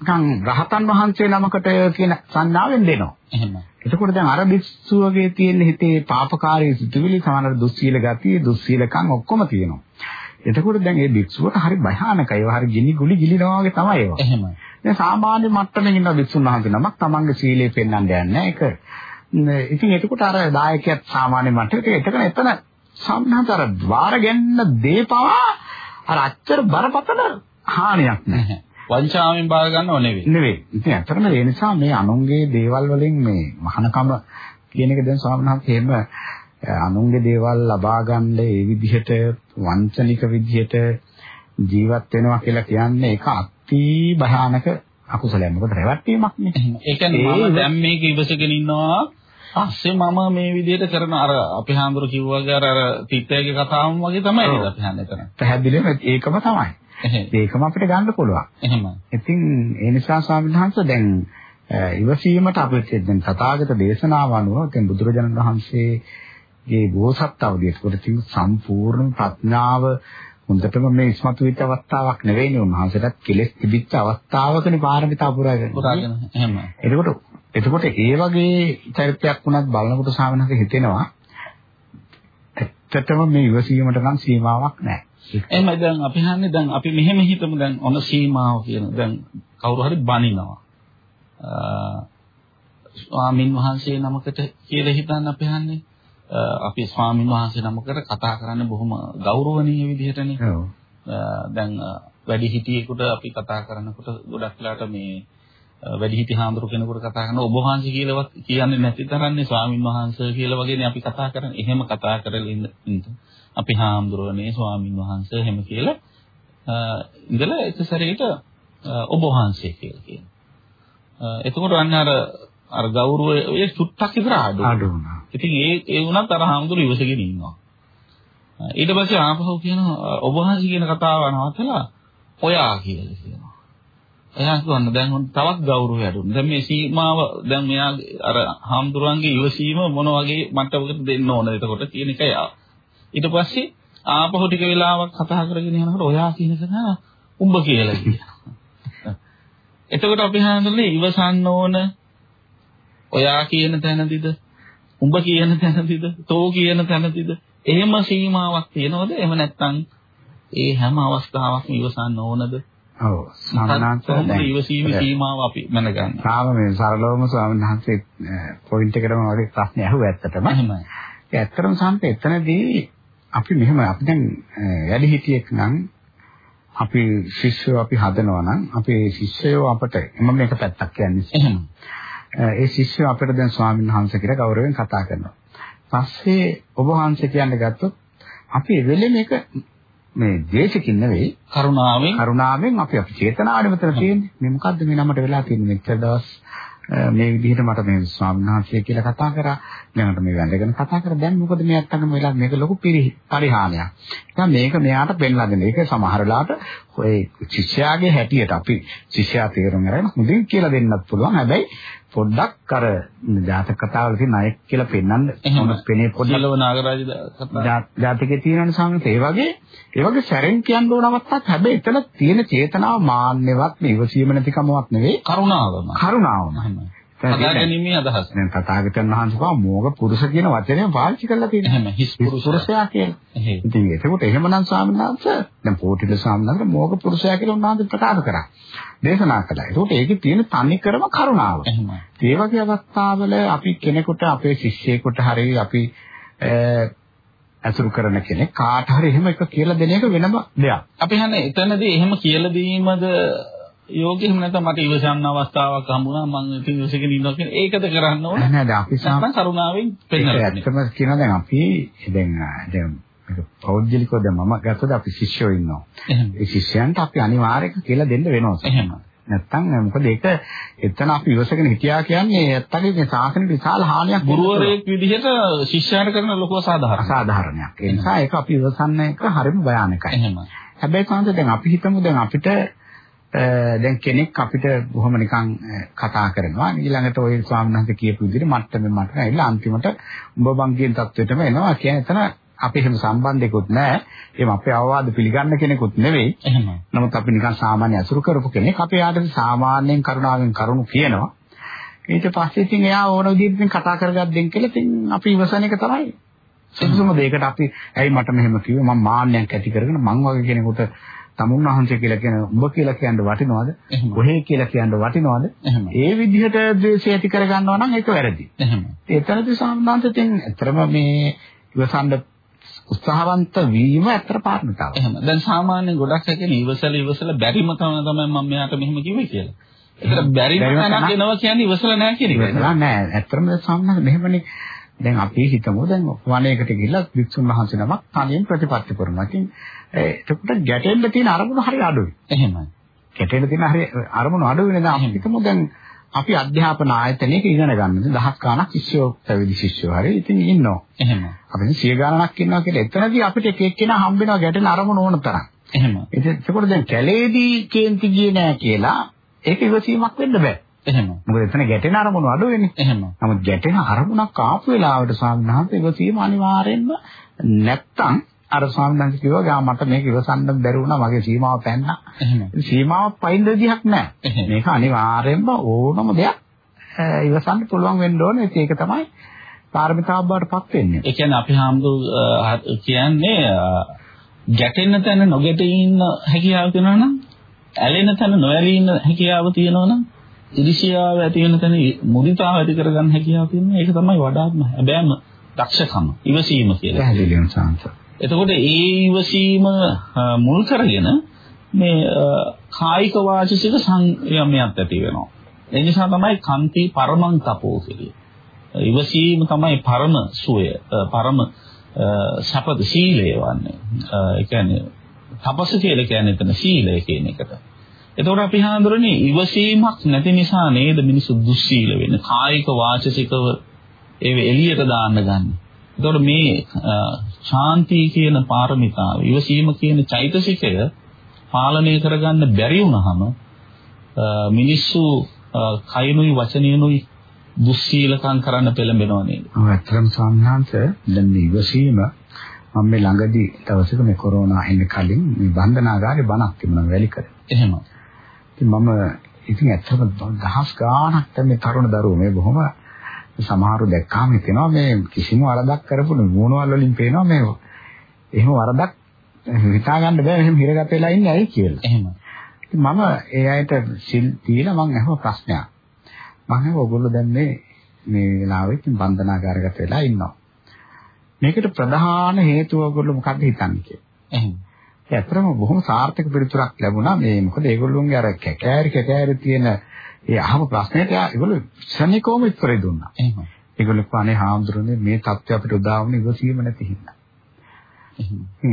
නිකන් රහතන් වහන්සේ නමකට කියන සංඥාවෙන් දෙනවා. එහෙම. එතකොට දැන් අර භික්ෂුවගේ තියෙන හිතේ පාපකාරී සිතුවිලි සමහර දුස්සීල ගතිය, දුස්සීලකම් ඔක්කොම තියෙනවා. එතකොට දැන් මේ භික්ෂුවට හරි භයානකයි. ඒවා හරි ගිනි ගුලි ගිලිනවා වගේ තමයි ඒවා. එහෙමයි. දැන් සාමාන්‍ය මට්ටමේ ඉන්න විසුණු වහන්සේ නමක් තමන්ගේ සීලය පෙන්වන්න යන්නේ ඒක. ඉතින් එතකොට අර දායකයත් සාමාන්‍ය මට්ටමේ එතකන එතන සම්හතර ద్వාර ගැන්න දීපවා අර අච්චර බරපතල හානියක් නැහැ. වංචාවෙන් බාර ගන්නව නෙවෙයි. නෙවෙයි. ඉතින් ඇත්තටම ඒ නිසා මේ අනුන්ගේ දේවල් වලින් මේ මහානකම කියන එක දැන් ස්වාමීන් වහන්සේ අනුන්ගේ දේවල් ලබා ගන්න ඒ විදිහට වංචනික විදිහට ජීවත් වෙනවා කියලා කියන්නේ ඒක අති භයානක අකුසලයක්. මොකද රැවට්ටීමක් නේ. ඒ කියන්නේ මම දැන් මේක ඉවසගෙන ඉන්නවා. පස්සේ මම මේ විදිහට කරන අර අපි හාමුදුරු කිව්වාගේ අර අර තිත්තේගේ කතාවම වගේ තමයි ඒක අපි හන්නේ කරන්නේ. පැහැදිලිවම ඒකම තමයි. ඒකම අපිට ගන්න පුළුවන්. එහෙමයි. ඉතින් ඒ නිසා ස්වාමීන් වහන්සේ දැන් ඉවසීමට අපිට දැන් තථාගත දේශනාව අනුව දැන් බුදුරජාණන් වහන්සේගේ බෝසත් අවදීත් කොට තියෙන සම්පූර්ණ ප්‍රඥාව හොඳටම මේ ඉස්මතු වෙච්ච අවස්ථාවක් නෙවෙයිනේ උන්වහන්සේටත් කෙලෙස් තිබිච්ච අවස්ථාවකනේ පාරමිතා පුරාගෙන. පුරාගෙන එහෙම. එතකොට එතකොට ඒ වගේ චරිතයක් වුණත් බලනකොට සාමනක හිතෙනවා ඇත්තටම මේ ඉවසීමට නම් සීමාවක් නැහැ. එහෙමයි දැන් අපි හන්නේ දැන් අපි මෙහෙම හිතමු දැන් ඔන සීමාව කියන දැන් කවුරු හරි බනිනවා. ස්වාමින් වහන්සේ නමකට කියලා හිතන්න අපි හන්නේ අපි ස්වාමින් වහන්සේ නමකට කතා කරන්න බොහොම ගෞරවනීය විදිහටනේ. ඔව්. දැන් වැඩි හිටියෙකුට අපි කතා කරනකොට ගොඩක් වෙලාට මේ වැඩි හිටි හාමුදුරු කෙනෙකුට කතා කරන ඔබ වහන්සේ කියලාවත් කියන්නේ නැති තරන්නේ ස්වාමින් වහන්සේ කියලා වගේනේ අපි කතා කරන්නේ. එහෙම කතා කරලා ඉන්න අපි හාමුදුරුවනේ ස්වාමින් වහන්සේ එහෙම කියලා ඉඳලා එක සැරේට ඔබ වහන්සේ කියලා කියනවා. එතකොට අන්න අර අර ගෞරවය සුට්ටක් විතර අඩු වුණා. ඉතින් ඒ ඒ වුණත් අර හාමුදුරු ඉවසගෙන ඉන්නවා. ඊට පස්සේ ආපහු කියනවා ඔබ වහන්සේ කියන කතාව නවත්තලා ඔයා කියලා කියනවා. එයා කියනවා දැන් තවත් ගෞරවය අඩුන. දැන් මේ සීමාව දැන් මෙයා අර හාමුදුරන්ගේ ඉවසීම මොන වගේ මට්ටමකට දෙන්න ඕනද එතකොට කියන එක යා. ඊට පස්සේ ආපහු ටික වෙලාවක් කතා කරගෙන යනකොට ඔයා කියන එක නෑ උඹ කියලා කියනවා. එතකොට අපි හඳුනන්නේ ඉවසන්න ඕන ඔයා කියන තැනදිද උඹ කියන තැනදිද තෝ කියන තැනදිද එහෙම සීමාවක් තියනවද එහෙම නැත්නම් ඒ හැම අවස්ථාවකම ඉවසන්න ඕනද ඔව් සම්මානාන්ත දැන් ඉවසීමේ සීමාව අපි මනගන්න. තාම මේ සරලවම ස්වාමීන් වහන්සේ පොයින්ට් එකටම වගේ ප්‍රශ්න අහුව ඇත්තටම. එහෙමයි. ඒ ඇත්තටම සම්ප එතනදී අපි මෙහෙම අපි දැන් වැඩි හිටියෙක් නම් අපි ශිෂ්‍යෝ අපි හදනවා නම් අපේ ශිෂ්‍යයෝ අපට මම මේක පැත්තක් කියන්නේ. එහෙම. ඒ ශිෂ්‍යෝ අපිට දැන් ස්වාමීන් වහන්සේ කියලා ගෞරවයෙන් කතා කරනවා. පස්සේ ඔබ වහන්සේ කියන්න ගත්තොත් අපි වෙලෙ මේක මේ දේශකින් නෙවෙයි කරුණාවෙන් කරුණාවෙන් අපි අපි චේතනාවෙන් මෙතන තියෙන්නේ. මේ මොකද්ද මේ නමට වෙලා තියෙන්නේ මෙච්චර දවස් මේ විදිහට මට මේ ස්වාමීන් වහන්සේ කියලා කතා කරා. දැනට මේ වැඳගෙන කතා කරා. දැන් මොකද මේ අත්තගම වෙලා මේක ලොකු පරිහානියක්. දැන් මේක මෙයාට පෙන්ලා දෙන්න. ඒක සමහර වෙලාවට ඔය ශිෂ්‍යයාගේ හැටියට අපි ශිෂ්‍යයා තේරුම් අරගෙන හොඳින් කියලා දෙන්නත් පුළුවන්. හැබැයි පොඩ්ඩක් අර ජාතක කතාවල තියෙන අයෙක් කියලා පෙන්වන්න. එහෙම. පෙනේ පොඩ්ඩක්. ලව නාගරාජ කතා ජාතකයේ තියෙන සාමත ඒ වගේ ඒ වගේ සැරෙන් කියන්න ඕන අවස්ථාවක් හැබැයි එතන තියෙන චේතනාව මාන්නේවත් ඉවසීම නැතිකමවත් නෙවෙයි. කරුණාවම. කරුණාවම හදාගැනීමේ අදහස. දැන් තථාගතයන් වහන්සේ කව මෝග පුරුෂ කියන වචනය පාවිච්චි කරලා තියෙනවා. එහෙම හිස් පුරුෂයා කියලා. ඉතින් ඒකකොට එහෙමනම් ස්වාමීන් වහන්සේ දැන් පොටිල ස්වාමීන් වහන්සේ මෝග පුරුෂයා කියලා උන්වහන්සේ ප්‍රකාශ කරා. දේශනා කළා. ඒකට ඒකේ තියෙන තනි කරම කරුණාව. ඒ වගේ අවස්ථාවල අපි කෙනෙකුට අපේ ශිෂ්‍යයෙකුට හරි අපි අසුරු කරන කෙනෙක් කාට හරි එහෙම එක කියලා දෙන එක වෙනම දෙයක්. අපි හන්නේ එතනදී එහෙම කියලා දීමද යෝගී එහෙම නැත්නම් මට ඉවසන්න අවස්ථාවක් හම්බුණා මම ඉතින් ඉවසගෙන ඉන්නවා කියන ඒකද කරන්න ඕනේ? නෑ නෑ අපි නැත්නම් කරුණාවෙන් පෙන්නලා ඇත්තම කියනවා දැන් අපි දැන් දැන් පෞද්ගලිකව දැන් මම ගත්තොත් අපි ශිෂ්‍යයෝ ඉන්නවා. ඒ ශිෂ්‍යයන්ට අපි අනිවාර්යයෙන් කියලා දෙන්න වෙනවා. එහෙම. නැත්තම් මොකද ඒක එතන අපි ඉවසගෙන හිටියා කියන්නේ ඇත්තටම මේ ශාසනයට විශාල හානියක් ගුරුවරයෙක් විදිහට ශිෂ්‍යයාට කරන ලොකු අසාධාරණ අසාධාරණයක්. ඒ නිසා ඒක අපි ඉවසන්න එක හරිම භයානකයි. හැබැයි කාන්ත දැන් අපි හිතමු දැන් අපිට දැන් කෙනෙක් අපිට බොහොම නිකන් කතා කරනවා. ඊළඟට ওই ස්වාමීන් වහන්සේ කියපු විදිහට මට්ටමෙන් මට ඇවිල්ලා අන්තිමට උඹ වංගියන් තත්වයටම එනවා කියන්නේ එතන අපි හැම සම්බන්ධයකුත් නැහැ. එහෙම අපේ අවවාද පිළිගන්න කෙනෙකුත් නෙවෙයි. එහෙමයි. නමුත් අපි නිකන් සාමාන්‍ය අසුරු කරපු කෙනෙක්. අපි ආට සාමාන්‍යයෙන් කරුණාවෙන් කරුණු කියනවා. ඊට පස්සේ ඉතින් එයා ඕන විදිහට කතා කරගද්දෙන් කියලා ඉතින් අපි ඉවසන එක තමයි. සුදුසුම දෙයකට අපි ඇයි මට මෙහෙම කිව්වේ? මම මාන්නයක් ඇති කරගෙන මං වගේ කෙනෙකුට තමුන් වහන්සේ කියලා කියන උඹ කියලා කියන්න වටිනවද? කොහේ කියලා කියන්න වටිනවද? ඒ විදිහට ද්වේෂය ඇති කර ගන්නවා නම් ඒක වැරදි. ඒතරදී සම්බන්ධයෙන් ඇත්තම මේ ඉවසන්න උත්සාහවන්ත වීම ඇත්තට පාරමිතාවක්. එහෙම. දැන් සාමාන්‍යයෙන් ගොඩක් කියන ඉවසල ඉවසල බැරිම තමයි මම මෙයාට මෙහෙම කිව්වේ කියලා. ඒකට බැරිම තැනක් එනවා කියන්නේ ඉවසල නැහැ කියන එක. ඉවසලා නැහැ. ඇත්තම සම්මත මෙහෙමනේ දැන් අපි හිතමු දැන් වනයේකට ගිහිල්ලා වික්ෂුන් වහන්සේ නමක් තනියෙන් ප්‍රතිපත්ති කරනවා. ඉතින් එතකොට ගැටෙන්න තියෙන අරමුණු හරි අඩුයි. එහෙමයි. ගැටෙන්න තියෙන හරි අරමුණු අඩුයි නේද? අපි හිතමු දැන් අපි අධ්‍යාපන ආයතනයක ඉගෙන ගන්නද දහස් ගාණක් ශිෂ්‍යෝ පැවිදි ශිෂ්‍යෝ හරි ඉතින් ඉන්නවා. එහෙම. අපි සිය ගාණක් ඉන්නවා කියලා එතනදී අපිට එක එක්කෙනා හම්බ වෙනවා ගැටෙන අරමුණු ඕන තරම්. එහෙම. ඒකකොට දැන් කැලේදී කේන්ති ගියේ නෑ කියලා ඒක ඉවසීමක් වෙන්න බෑ. එහෙම. මොකද එතන ගැටෙන අරමුණු අඩු වෙන්නේ. එහෙම. නමුත් ගැටෙන අරමුණක් ආපු වෙලාවට සාමාන්‍යයෙන් ඉවසීම අනිවාර්යෙන්ම නැත්තම් අර ස්වාමීන් වහන්සේ කිව්වා ගා මට මේක ඉවසන්න බැරි වුණා මගේ සීමාව පැන්නා. සීමාවක් පයින් දෙයක් නැහැ. මේක අනිවාර්යෙන්ම ඕනම දෙයක් ඉවසන්න පුළුවන් වෙන්න ඕනේ. ඒක තමයි පාරමිතාව බවටපත් වෙන්නේ. ඒ කියන්නේ අපි හාමුදුරු කියන්නේ ගැටෙන්න තැන නොගැටී ඉන්න හැකියාව තියෙනවා නම් ඇලෙන තැන නොඇලී ඉන්න හැකියාව තියෙනවා නම් ඉරිසියාව ඇති වෙන තැන මුදිතාව ඇති කරගන්න හැකියාව තියෙනවා. ඒක තමයි වඩාත්ම හැබැයිම දක්ෂකම ඉවසීම කියලා. පැහැදිලිවම සාන්ත. එතකොට ඒ ඉවසීම මුල් කරගෙන මේ කායික වාචික සංයමයක් ඇති වෙනවා. ඒ නිසා තමයි කන්ති පරමං තපෝ කියන්නේ. ඉවසීම තමයි පරම සුවය, පරම සපද සීලය වන්නේ. ඒ කියන්නේ තපස කියලා කියන්නේ එතන සීලය කියන එකට. එතකොට අපි හඳුරන්නේ ඉවසීමක් නැති නිසා නේද මිනිස්සු දුස්සීල වෙන්නේ. කායික වාචසිකව ඒ එළියට දාන්න ගන්න. එතකොට මේ ශාන්ති කියන පාරමිතාව, ඉවසීම කියන චෛතසිකය පාලනය කරගන්න බැරි වුණාම මිනිස්සු කයනුයි වචනිනුයි දුස්සීලකම් කරන්න පෙළඹෙනවා නේද? ඔව් ඇත්තටම සම්හාංශ දැන් මේ ඉවසීම මම මේ ළඟදී දවසක මේ කොරෝනා එන්න කලින් මේ බන්ධනාගාරේ බණක් තිබුණා වැලිකර. එහෙම. ඉතින් මම ඉතින් ඇත්තටම දහස් ගාණක් මේ තරුණ දරුවෝ මේ බොහොම සමහරව දැක්කාම හිතෙනවා මේ කිසිම වරදක් කරපු නුවණවල වලින් පේනවා මේ එහෙම වරදක් හිතා ගන්න බෑ එහෙම හිරගත වෙලා ඉන්නේ ඇයි කියලා. එහෙම. මම ඒ අයට සිල් දීලා මම අහුව ප්‍රශ්නයක්. මම අහුව ඔයගොල්ලෝ දැන් මේ මේ වෙලාවෙත් බන්ධනාගාරගත වෙලා ඉන්නවා. මේකට ප්‍රධාන හේතුව ඔයගොල්ලෝ මොකක්ද හිතන්නේ කියලා. එහෙම. ඒ අතරම බොහොම සාර්ථක පිළිතුරක් ලැබුණා. මේ මොකද ඒගොල්ලෝගේ අර කැකෑරි කැකෑරි තියෙන ඒ අහම ප්‍රශ්නෙට ඒගොල්ලෝ ශනිකෝම උත්තරේ දුන්නා. එහෙම. ඒගොල්ලෝ කන්නේ හාමුදුරනේ මේ தත්ත්වය අපිට උදා වුණ ඉවසීම නැති හින්දා.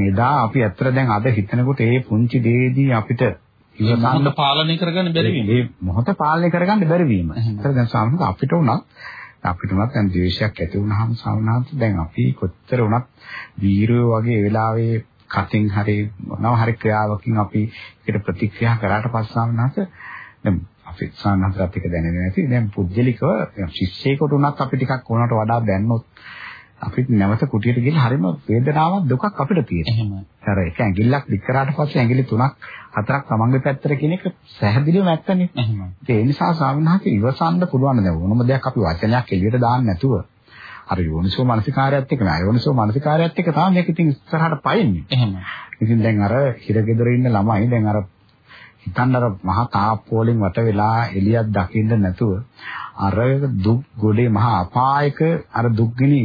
එදා අපි ඇත්තට දැන් අද හිතනකොට ඒ පුංචි දේදී අපිට ඉවසන්න පාලනය කරගන්න බැරි වීම. ඒ මොහොත පාලනය කරගන්න බැරි වීම. ඒතර දැන් සාමාන්‍යයෙන් අපිට උනත් අපිට උනත් දැන් ද්වේෂයක් ඇති වුනහම සාමාන්‍යයෙන් දැන් අපි කොච්චර උනත් වීරයෝ වගේ වෙලාවේ කටින් හරි මොනවා හරි ක්‍රියාවකින් අපි ඒකට ප්‍රතික්‍රියා කරාට පස්සාම නැත දැන් අපි සාන්නතරත් එක දැනෙන්නේ නැති දැන් පුජ්‍යලිකව ශිෂ්‍යයෙකුට උනත් අපි ටිකක් ඕනකට වඩා දැන්නොත් අපිට නැවත කුටියට ගිහින් හරිම වේදනාවක් දුකක් අපිට තියෙනවා. අර එක ඇඟිල්ලක් දික් කරාට පස්සේ ඇඟිලි තුනක් හතරක් තමන්ගේ පැත්තට කියන එක පැහැදිලිවම ඇත්තනේ. එහෙමයි. ඒ නිසා ස්වාමීන් ඉවසන්න පුළුවන් දැන් ඕනම දෙයක් අපි වචනයක් එළියට දාන්න නැතුව අර යෝනිසෝ මානසිකාරයත් එක්ක නෑ යෝනිසෝ මානසිකාරයත් එක්ක තමයි මේක ඉතින් ඉස්සරහට පයින්නේ. එහෙමයි. ඉතින් දැන් අර හිරගෙදර ඉන්න ළමයි දැන් අර හිතන්න අර මහා තාප්පෝලෙන් වට වෙලා එළියක් දකින්න නැතුව අර දුක් ගොඩේ මහා අපායක අර දුක්ගිනි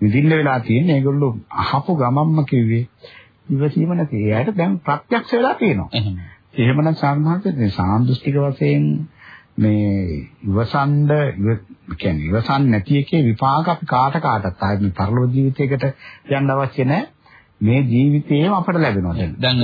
විඳින්න වෙලා තියෙන ඒගොල්ලෝ අහපු ගමම්ම කිව්වේ ඉවසීම නැති. එයාට දැන් ප්‍රත්‍යක්ෂ වෙලා තියෙනවා. එහෙම. එහෙමනම් සාමාන්‍යයෙන් සාන්දෘෂ්ටික වශයෙන් මේ ඉවසන්ඩ කියන්නේ ඉවසන් නැති එකේ විපාක අපි කාට කාටත් ආයේ මේ පරලෝක ජීවිතයකට යන්න අවශ්‍ය නැහැ. මේ ජීවිතේම අපට ලැබෙනවා දැන්. දැන්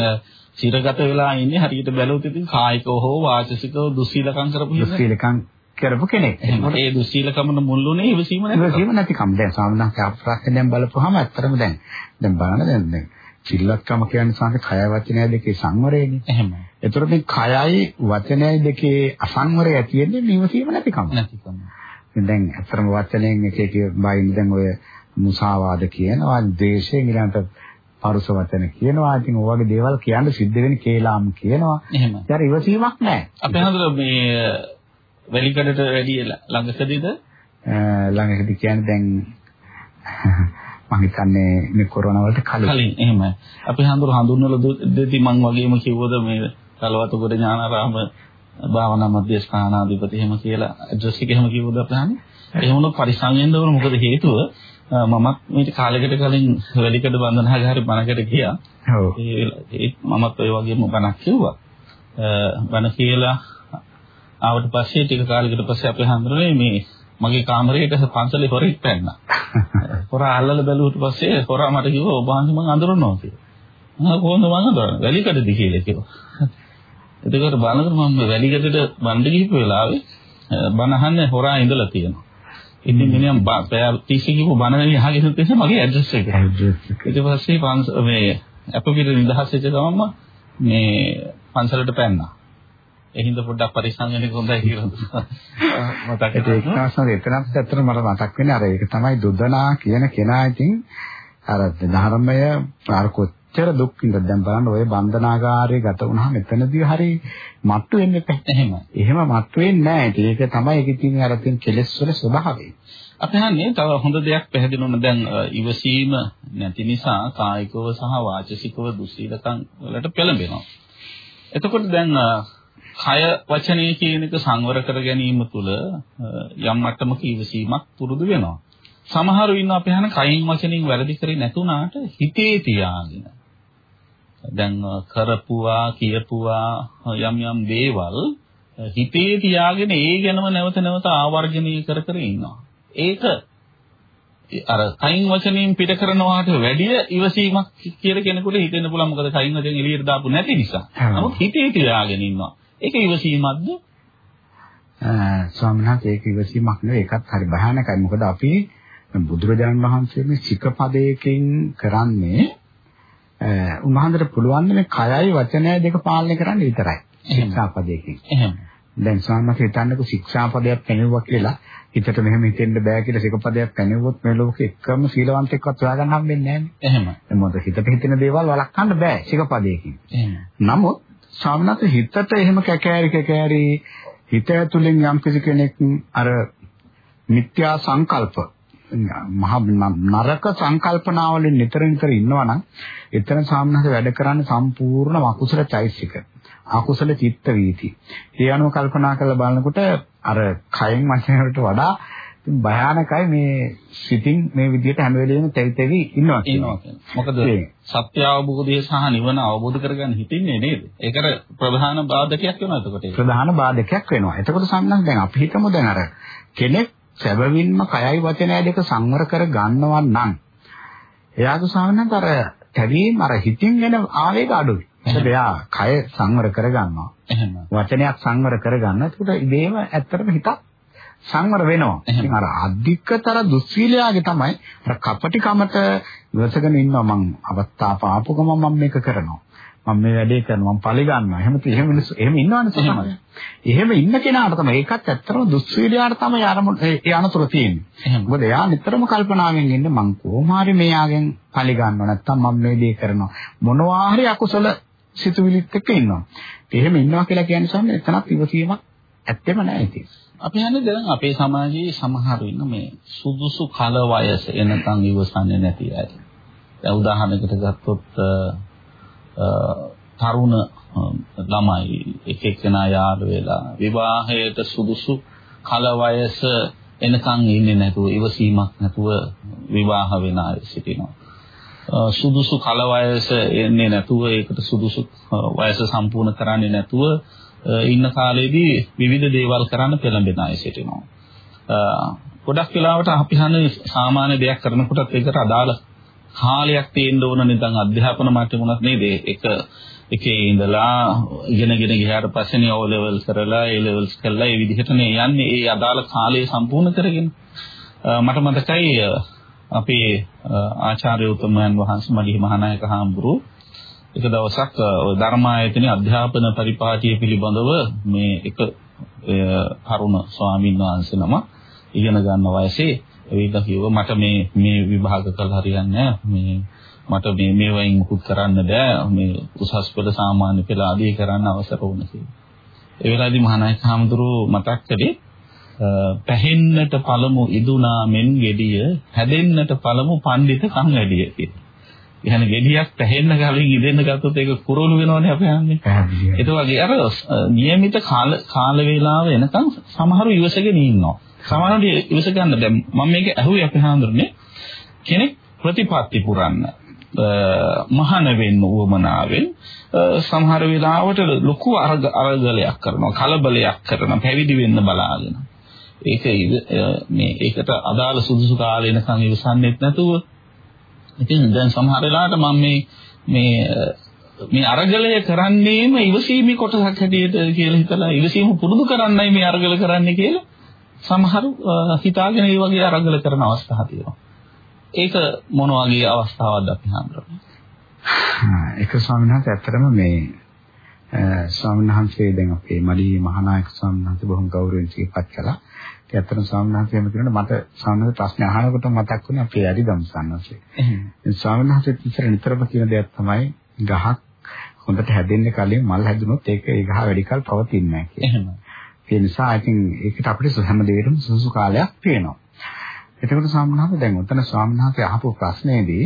සිරගත වෙලා ඉන්නේ හරියට බැලුවොත් ඉතින් කායිකව හෝ වාචසිකව දුස්සීලකම් කරපු හින්දා. දුස්සීලකම් කරපු කෙනෙක්. එහෙනම් ඒ දුස්සීලකමන මුල්ුනේ ඉවසීම නැතිකම. ඉවසීම නැතිකම. දැන් සාමාන්‍යයෙන් අප්‍රාස්යෙන් දැන් බලපුවාම ඇත්තටම දැන් දැන් බලන්න දැන් දැන් සිල්ලක්කම කියන්නේ සාමාන්‍ය කය වචනය දෙකේ සංවරයනේ. එහෙමයි. ඒතර මේ කයයි වචනයයි දෙකේ අසංවරය ඇති වෙන්නේ නිවසීම නැතිකම. නැතිකම. දැන් ඇත්තටම වචනයෙන් එක එක බයින් දැන් ඔය මුසාවාද කියනවා, ද්වේෂයෙන් ඊළඟට පරුස වචන කියනවා. ඉතින් ඔය වගේ දේවල් කියන්න සිද්ධ වෙන්නේ කේලාම් කියනවා. එහෙම. ඒතර ඉවසීමක් නැහැ. අපි හඳුර මේ වැලිකඩට වැඩි ළඟකදීද? ළඟකදී කියන්නේ දැන් මම හිතන්නේ මේ කොරෝනා වලට කලින්. කලින් එහෙමයි. අපි හඳුර හඳුන්වලා දෙති මං වගේම කිව්වද මේ කලවතුගොඩ ඥානාරාම භාවනා මධ්‍යස්ථානාධිපති එහෙම කියලා ඇඩ්‍රස් එක එහෙම කිව්වද අපි හන්නේ? එහෙම වුණොත් පරිස්සම් වෙන්න ඕන මොකද හේතුව මමත් මේක කාලයකට කලින් වැලිකඩ බන්ධනාගාරේ බණකට ගියා. ඔව්. ඒ මමත් ඔය වගේම බණක් කිව්වා. බණ කියලා ආවට පස්සේ ටික කාලයකට පස්සේ අපි හඳුනන්නේ මේ මගේ කාමරේට පන්සලේ හොරෙක් පැන්නා. හොරා අල්ලලා බැලුවට පස්සේ හොරා මට කිව්වා ඔබ වහන්සේ මං අඳුරනවා කියලා. මම කොහොමද මං අඳුරන්නේ? වැලිකඩද කියලා කිව්වා. එතකොට බලනකොට මම වැලිකඩට බණ්ඩ ගිහපු වෙලාවේ බණ අහන්නේ හොරා ඉඳලා තියෙනවා. ඉතින් මිනිහා පැය 30 කිව්ව බණ අහගෙන තියෙන මගේ ඇඩ්‍රස් එක. ඊට පස්සේ පන්ස මේ අපිට නිදහස් වෙච්ච ගමන්ම මේ පන්සලට පැන්නා. හින්දා පොඩ්ඩක් පරිස්සම් වෙන්න හොඳයි කියලා මතක ඒක තමයි එතනත් ඇත්තට මට මතක් වෙන්නේ අර ඒක තමයි දුදනා කියන කෙනා ඉතින් අර ධර්මය අර කොච්චර දුක් විඳද දැන් බලන්න ඔය බන්ධනාගාරයේ ගත වුණාම එතනදී හරි මට්ටු වෙන්නේ නැහැ. එහෙම. එහෙම මට්ටු වෙන්නේ නැහැ. ඒක තමයි ඒකේ තියෙන අර තියෙන කෙලෙස් වල ස්වභාවය. අපි හන්නේ තව හොඳ දෙයක් පැහැදිලි වුණා දැන් ඉවසීම නැති නිසා කායිකව සහ වාචසිකව දුස්සීලකම් වලට පෙළඹෙනවා. එතකොට දැන් කය වචනය කියන එක සංවර කර ගැනීම තුළ යම් මට්ටමක ඉවසීමක් පුරුදු වෙනවා. සමහරව ඉන්න අපි හන කයින් වචනින් වැරදි කරේ නැතුණාට හිතේ තියාගෙන දැන් කරපුවා කියපුවා යම් යම් දේවල් හිතේ තියාගෙන ඒ ගැනම නැවත නැවත ආවර්ජනය කර කර ඉන්නවා. ඒක අර කයින් වචනින් පිට කරනවාට වැඩිය ඉවසීමක් කියලා කෙනෙකුට හිතෙන්න පුළුවන් මොකද කයින් වචෙන් එළියට දාපු නැති නිසා. නමුත් හිතේ තියාගෙන ඉන්නවා. ඒක ඉවසීමක්ද? ස්වාමීන් වහන්සේ ඒක ඉවසීමක් නෙවෙයි ඒකත් හරි භයානකයි. මොකද අපි බුදුරජාණන් වහන්සේ මේ සිකපදයකින් කරන්නේ උන්වහන්සේට පුළුවන් මේ කයයි වචනයයි දෙක පාලනය කරන්න විතරයි. ශික්ෂාපදයකින්. එහෙම. දැන් ස්වාමීන් වහන්සේ හිතන්නකෝ ශික්ෂාපදයක් පැනෙවුවා කියලා හිතට මෙහෙම හිතෙන්න බෑ කියලා සිකපදයක් පැනෙවුවොත් මේ ලෝකෙ එකම සීලවන්තෙක්වත් හොයාගන්න හම්බෙන්නේ නැහැ නේ. එහෙම. මොකද හිතට හිතෙන දේවල් වළක්වන්න බෑ සිකපදයකින්. එහෙම. නමුත් ස්වාමීනාත් හිතට එහෙම කැකෑරි කැකෑරි හිත ඇතුලෙන් යම් කෙනෙක් අර මිත්‍යා සංකල්ප මහ නරක සංකල්පනාවලින් නිතර නිතර ඉන්නවනම් එතන සාමනහස වැඩ කරන්නේ සම්පූර්ණ අකුසල චෛසික. අකුසල චිත්ත වීති. ඒ අනුව කල්පනා කරලා බලනකොට අර කයෙන් වචන වලට වඩා භයානකයි මේ සිතින් මේ විදිහට හැම වෙලෙම තෙවි තෙවි ඉන්නවා කියනවා. මොකද සත්‍ය අවබෝධය සහ නිවන අවබෝධ කරගන්න හිතින්නේ නේද? ඒකට ප්‍රධාන බාධකයක් වෙනවා එතකොට. ප්‍රධාන බාධකයක් වෙනවා. එතකොට සම්මත දැන් අපි හිතමු දැන් අර කෙනෙක් සැබවින්ම කයයි වචනය දෙක සංවර කර ගන්නවා නම් එයාගේ සාමනත් අර තැවීම අර හිතින් එන ආවේග අඩුයි. ඒකද එයා කය සංවර කරගන්නවා. එහෙම. වචනයක් සංවර කරගන්න. ඒකට ඉබේම ඇත්තටම හිතක් සංවර වෙනවා. ඉතින් අර අධිකතර දුස්සීලයාගේ තමයි අර කපටිකමට ඉවසගෙන ඉන්නවා මං අවස්ථා පාපු ගමන් මම මේක කරනවා. මම මේ වැඩේ කරනවා මම පලි ගන්නවා. එහෙම එහෙම මිනිස්සු එහෙම ඉන්නවනේ සමහර. එහෙම ඉන්න කෙනාට තමයි ඒකත් ඇත්තටම දුස්සීලයාට තමයි අරමුණ ඒ අනතුර තියෙන්නේ. මොකද එයා නිතරම කල්පනාවෙන් ඉන්නේ මං කොහොම හරි මෙයාගෙන් පලි ගන්නවා නැත්තම් මම මේ දේ කරනවා. මොනවා හරි අකුසල සිතුවිලිත් එක්ක ඉන්නවා. එහෙම ඉන්නවා කියලා කියන්නේ සම්මත එතනක් ඉවසීමක් ඇත්තෙම නැහැ ඉතින්. අපි හන්නේ දැන් අපේ සමාජයේ සමහර ඉන්න මේ සුදුසු කල වයස එනකන් ඉවසන්නේ නැති අය. දැන් උදාහරණයකට ගත්තොත් තරුණ ළමයි එක එක්කෙනා යාළු වෙලා විවාහයට සුදුසු කල වයස එනකන් ඉන්නේ නැතුව ඉවසීමක් නැතුව විවාහ වෙන අය සිටිනවා. සුදුසු කල වයස එන්නේ නැතුව ඒකට සුදුසු වයස සම්පූර්ණ කරන්නේ නැතුව ඉන්න කාලේදී විවිධ දේවල් කරන්න පෙළඹෙන අය සිටිනවා. ගොඩක් වෙලාවට අපි හන්නේ සාමාන්‍ය දෙයක් කරනකොටත් ඒකට අදාළ කාලයක් තියෙන්න ඕන නිකන් අධ්‍යාපන මට්ටමුණක් නේද? එක එකේ ඉඳලා ඉගෙනගෙන ගියාට පස්සේ ඕ ලෙවල්ස් කරලා ඒ ලෙවල්ස් කරලා ඒ විදිහටනේ යන්නේ ඒ අදාළ කාලය සම්පූර්ණ කරගෙන. මට මතකයි අපේ ආචාර්ය උතුමයන් වහන්සේ මඩි මහානායක හාමුදුරුවෝ එක දවසක් ධර්මායතනයේ අධ්‍යාපන පරිපාටිය පිළිබඳව මේ එක කරුණ ස්වාමීන් වහන්සේ නම ඉගෙන ගන්න වයසේ ඇවිල්ලා කිව්වා මට මේ මේ විභාග කළා හරියන්නේ මේ මට මේ මේවයින් මුකුත් කරන්න බෑ මේ උසස් පෙළ සාමාන්‍ය පෙළ ආදී කරන්න අවසර වුණා කියලා. ඒ වෙලාවේදී මහානායක හාමුදුරුව මතක් කළේ පැහෙන්නට පළමු ඉදුණා මෙන් gediya හැදෙන්නට පළමු පඬිත සංගඩිය කියලා. එහෙනම් gediyak පැහෙන්න කලින් ඉදෙන්න ගත්තොත් ඒක කුරුළු වෙනවනේ අපි හන්නේ. ඒ වගේ අර નિયમિત කාල කාල වේලාව එනකන් සමහරු ඉවසගෙන ඉන්නවා. සමහරවිට ඉවස ගන්න දැන් මම මේක ඇහුවේ අපි හඳුරන්නේ කෙනෙක් ප්‍රතිපත්ති පුරන්න මහාන වෙන්න උවමනාවෙන් සමහර වෙලාවට ලොකු අරගලයක් කරනවා කලබලයක් කරනවා පැවිදි වෙන්න බලාගෙන. ඒක මේ ඒකට අදාළ සුදුසු කාලෙනකන් ඉවසන්නේත් නැතුව. ඉතින් දැන් සමහර වෙලාවට මම මේ මේ මේ අරගලය කරන්නේම ඉවසීමේ කොටසක් හැටියට කියලා හිතලා ඉවසීම පුරුදු කරන්නයි මේ අරගල කරන්නේ කියලා සමහරු හිතාගෙන ඒ වගේ අරගල කරන අවස්ථා තියෙනවා. ඒක මොන වගේ අවස්ථාවක්ද අපි හඳුනන්නේ? ඒක ස්වාමීන් වහන්සේ ඇත්තටම මේ ස්වාමීන් වහන්සේ දැන් අපේ මලී මහානායක ස්වාමීන් වහන්සේ බොහොම ගෞරවයෙන් සිහිපත් කළා. ඒ අතරම ස්වාමීන් වහන්සේ එහෙම කියනකොට මට ස්වාමීන් ප්‍රශ්න අහනකොට මතක් වුණේ අපේ අරිගම් සම්වහන්සේ. එහෙනම් ස්වාමීන් වහන්සේ ඉස්සර නිතරම කියන දෙයක් තමයි ගහක් හොඳට හැදෙන්න කලින් මල් හැදුනොත් ඒක ඒ ගහ වැඩි කල පවතින්නේ නැහැ කියලා. ඒ නිසා ඉතින් ඒකට අපිට හැම දෙයකටම සුසු කාලයක් තියෙනවා. එතකොට ස්වාමීන් වහන්සේ දැන් උතන ස්වාමීන් වහන්සේ අහපු ප්‍රශ්නේදී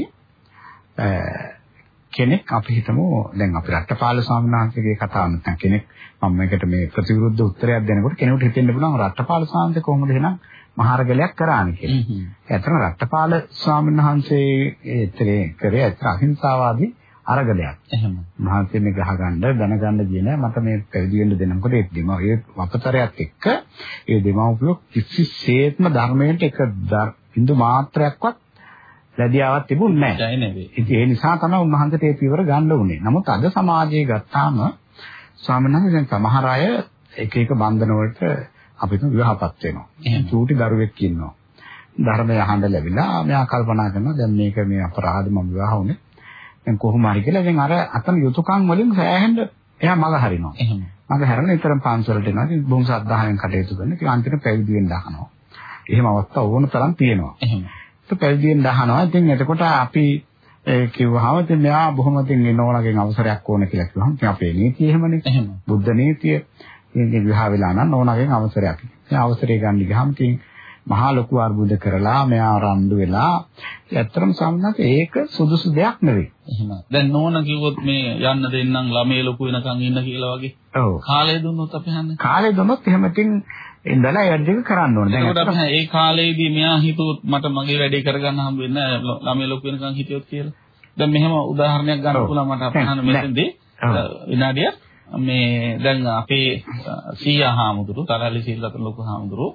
කෙනෙක් අපි හිතමු දැන් අපි රට්ටපාල ස්වාමීන් වහන්සේගේ කතාව නැත්නම් කෙනෙක් මම මේකට මේ ප්‍රතිවිරුද්ධ උත්තරයක් දෙනකොට කෙනෙකුට හිතෙන්න පුළුවන් රට්ටපාල ස්වාමීන් කොහොමද එහෙනම් මහාරගලයක් කරානේ කියලා. ඇත්තටම රට්ටපාල ස්වාමීන් වහන්සේ ඒතරේ කරේ අහිංසාවාදී අරගලයක්. එහෙම. මහන්සිය මේ ගහගන්න දැනගන්න කියන මට මේ පැවිදි වෙන්න දෙන්න. මොකද ඒ දෙම ඒ වපතරයත් එක්ක ඒ දෙමව්පියෝ කිසිසේත්ම ධර්මයට එක බිඳු මාත්‍රයක්වත් ලැබියාවක් තිබුණේ නැහැ. ඒ නිසා තමයි උන්වහන්සේට ඒ පියවර ගන්න උනේ. නමුත් අද සමාජයේ ගත්තාම ස්වාමීන් වහන්සේ දැන් සමහර අය එක එක බන්ධන වලට අපිට විවාහපත් වෙනවා. චූටි දරුවෙක් ඉන්නවා. ධර්මය අහන්න ලැබිලා මෙයා කල්පනා කරනවා දැන් මේක මේ අපරාධ මම විවාහ වුනේ. දැන් කොහොම හරි කියලා දැන් අර අතන යුතුයකම් වලින් සෑහෙන්න එයා මග හරිනවා. එහෙම. මග හැරෙන විතරම් පාන්සලට එනවා. ඉතින් බොහොම සද්ධායෙන් කටයුතු කරන. ඉතින් අන්තිමට පැවිදි වෙන්න අහනවා. එහෙම අවස්ථා ඕන තරම් තියෙනවා. එහෙම. ඒක පැවිදි වෙන්න අහනවා. ඉතින් එතකොට අපි ඒ කිව්වහම ඉතින් මෙයා බොහොම ඉතින් නෝනගෙන් අවසරයක් ඕන කියලා කිව්වහම ඉතින් අපේ නීතිය එහෙමනේ. එහෙම. බුද්ධ නීතිය. ඉතින් විවාහ වෙලා නම් නෝනගෙන් අවසරයක්. ඉතින් අවසරය ගන්න ගියාම ඉතින් මහා ලොකු අර්බුද කරලා මෙයා රණ්ඩු වෙලා ඇත්තටම සම්මත ඒක සුදුසු දෙයක් නෙවෙයි. එහෙම. දැන් නෝන කිව්වොත් මේ යන්න දෙන්නම් ළමයි ලොකු වෙනකන් ඉන්න කියලා වගේ. ඔව්. කාලය දුන්නොත් අපි හන්නේ. කාලය දුන්නොත් එහෙම ඉතින් ඉඳලා වැඩ දෙක කරන්න ඕනේ. දැන් අපිට ඒ කාලේදී මෙයා හිතුවොත් මට මගේ වැඩේ කරගන්න හම්බ වෙන්නේ නැහැ ළමයි ලොකු වෙනකන් හිටියොත් කියලා. දැන් මෙහෙම උදාහරණයක් ගන්න පුළුවන් මට අපහන මෙතෙන්දී විනාඩිය මේ දැන් අපේ සීයා හාමුදුරු තරලි සීලතර ලොකු හාමුදුරු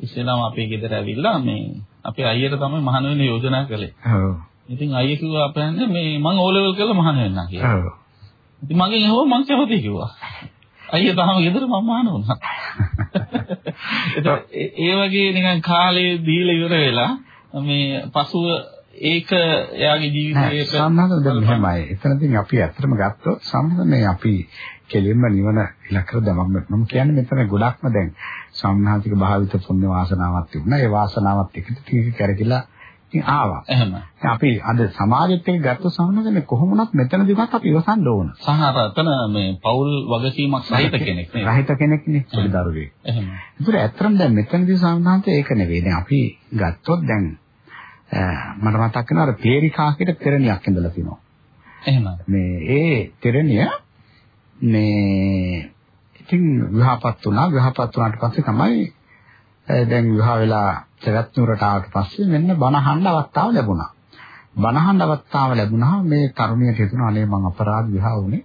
ඉස්සෙල්ලාම අපේ ගෙදර ඇවිල්ලා මේ අපේ අයියට තමයි මහාන වෙන්න යෝජනා කළේ. ඔව්. ඉතින් අයියා කිව්වා අපහන්න මේ මං ඕ ලෙවල් කරලා මහාන වෙන්නම් කියලා. ඔව්. ඉතින් මගෙන් ඇහුවා මං කැමතියි කිව්වා. අයියා තාම ගෙදර මම මහාන වුණා. ඒ වගේ නිකන් කාලේ දීලා ඉවර වෙලා මේ පසුව ඒක එයාගේ ජීවිතයේ සම්මත දැන් මෙහෙමයි. එතනදී අපි ඇත්තටම ගත්තොත් සම්මත මේ අපි කෙලින්ම නිවන ඉලක්කර දැමම මම කියන්නේ මෙතන ගොඩක්ම දැන් සම්මාතික භාවිත පුණ්‍ය වාසනාවක් තිබුණා. ඒ වාසනාවත් එක්ක ටික කරකිලා ඉතින් ආවා. එහෙම. අපි අද සමාජෙත් එක්ක ගත්ත සම්මතනේ කොහොමුණත් මෙතනදිවත් අපි ඉවසන්න ඕන. සහරතන මේ පෞල් වගකීමක් සහිත කෙනෙක් නේ. රහිත කෙනෙක් නේ පොඩි දරුවෙක්. එහෙම. ඒතර ඇත්තටම දැන් මෙතනදී සම්මාන්ත ඒක නෙවෙයි. දැන් අපි ගත්තොත් දැන් මට මතක් වෙනවා අර තේරිකා කියන තෙරණියක් ඉඳලා තිනවා. එහෙම. මේ ඒ තෙරණිය මේ ඉතින් විවාහපත් වුණා විවාහපත් වුණාට පස්සේ තමයි දැන් විවාහ වෙලා සරත් නුරට ආවට පස්සේ මෙන්න බණ අහන්න අවස්ථාව ලැබුණා. බණ අහන්න අවස්ථාව ලැබුණා මේ තරුණියට හිතුණා අනේ මං අපරාධ විවාහ වුණේ.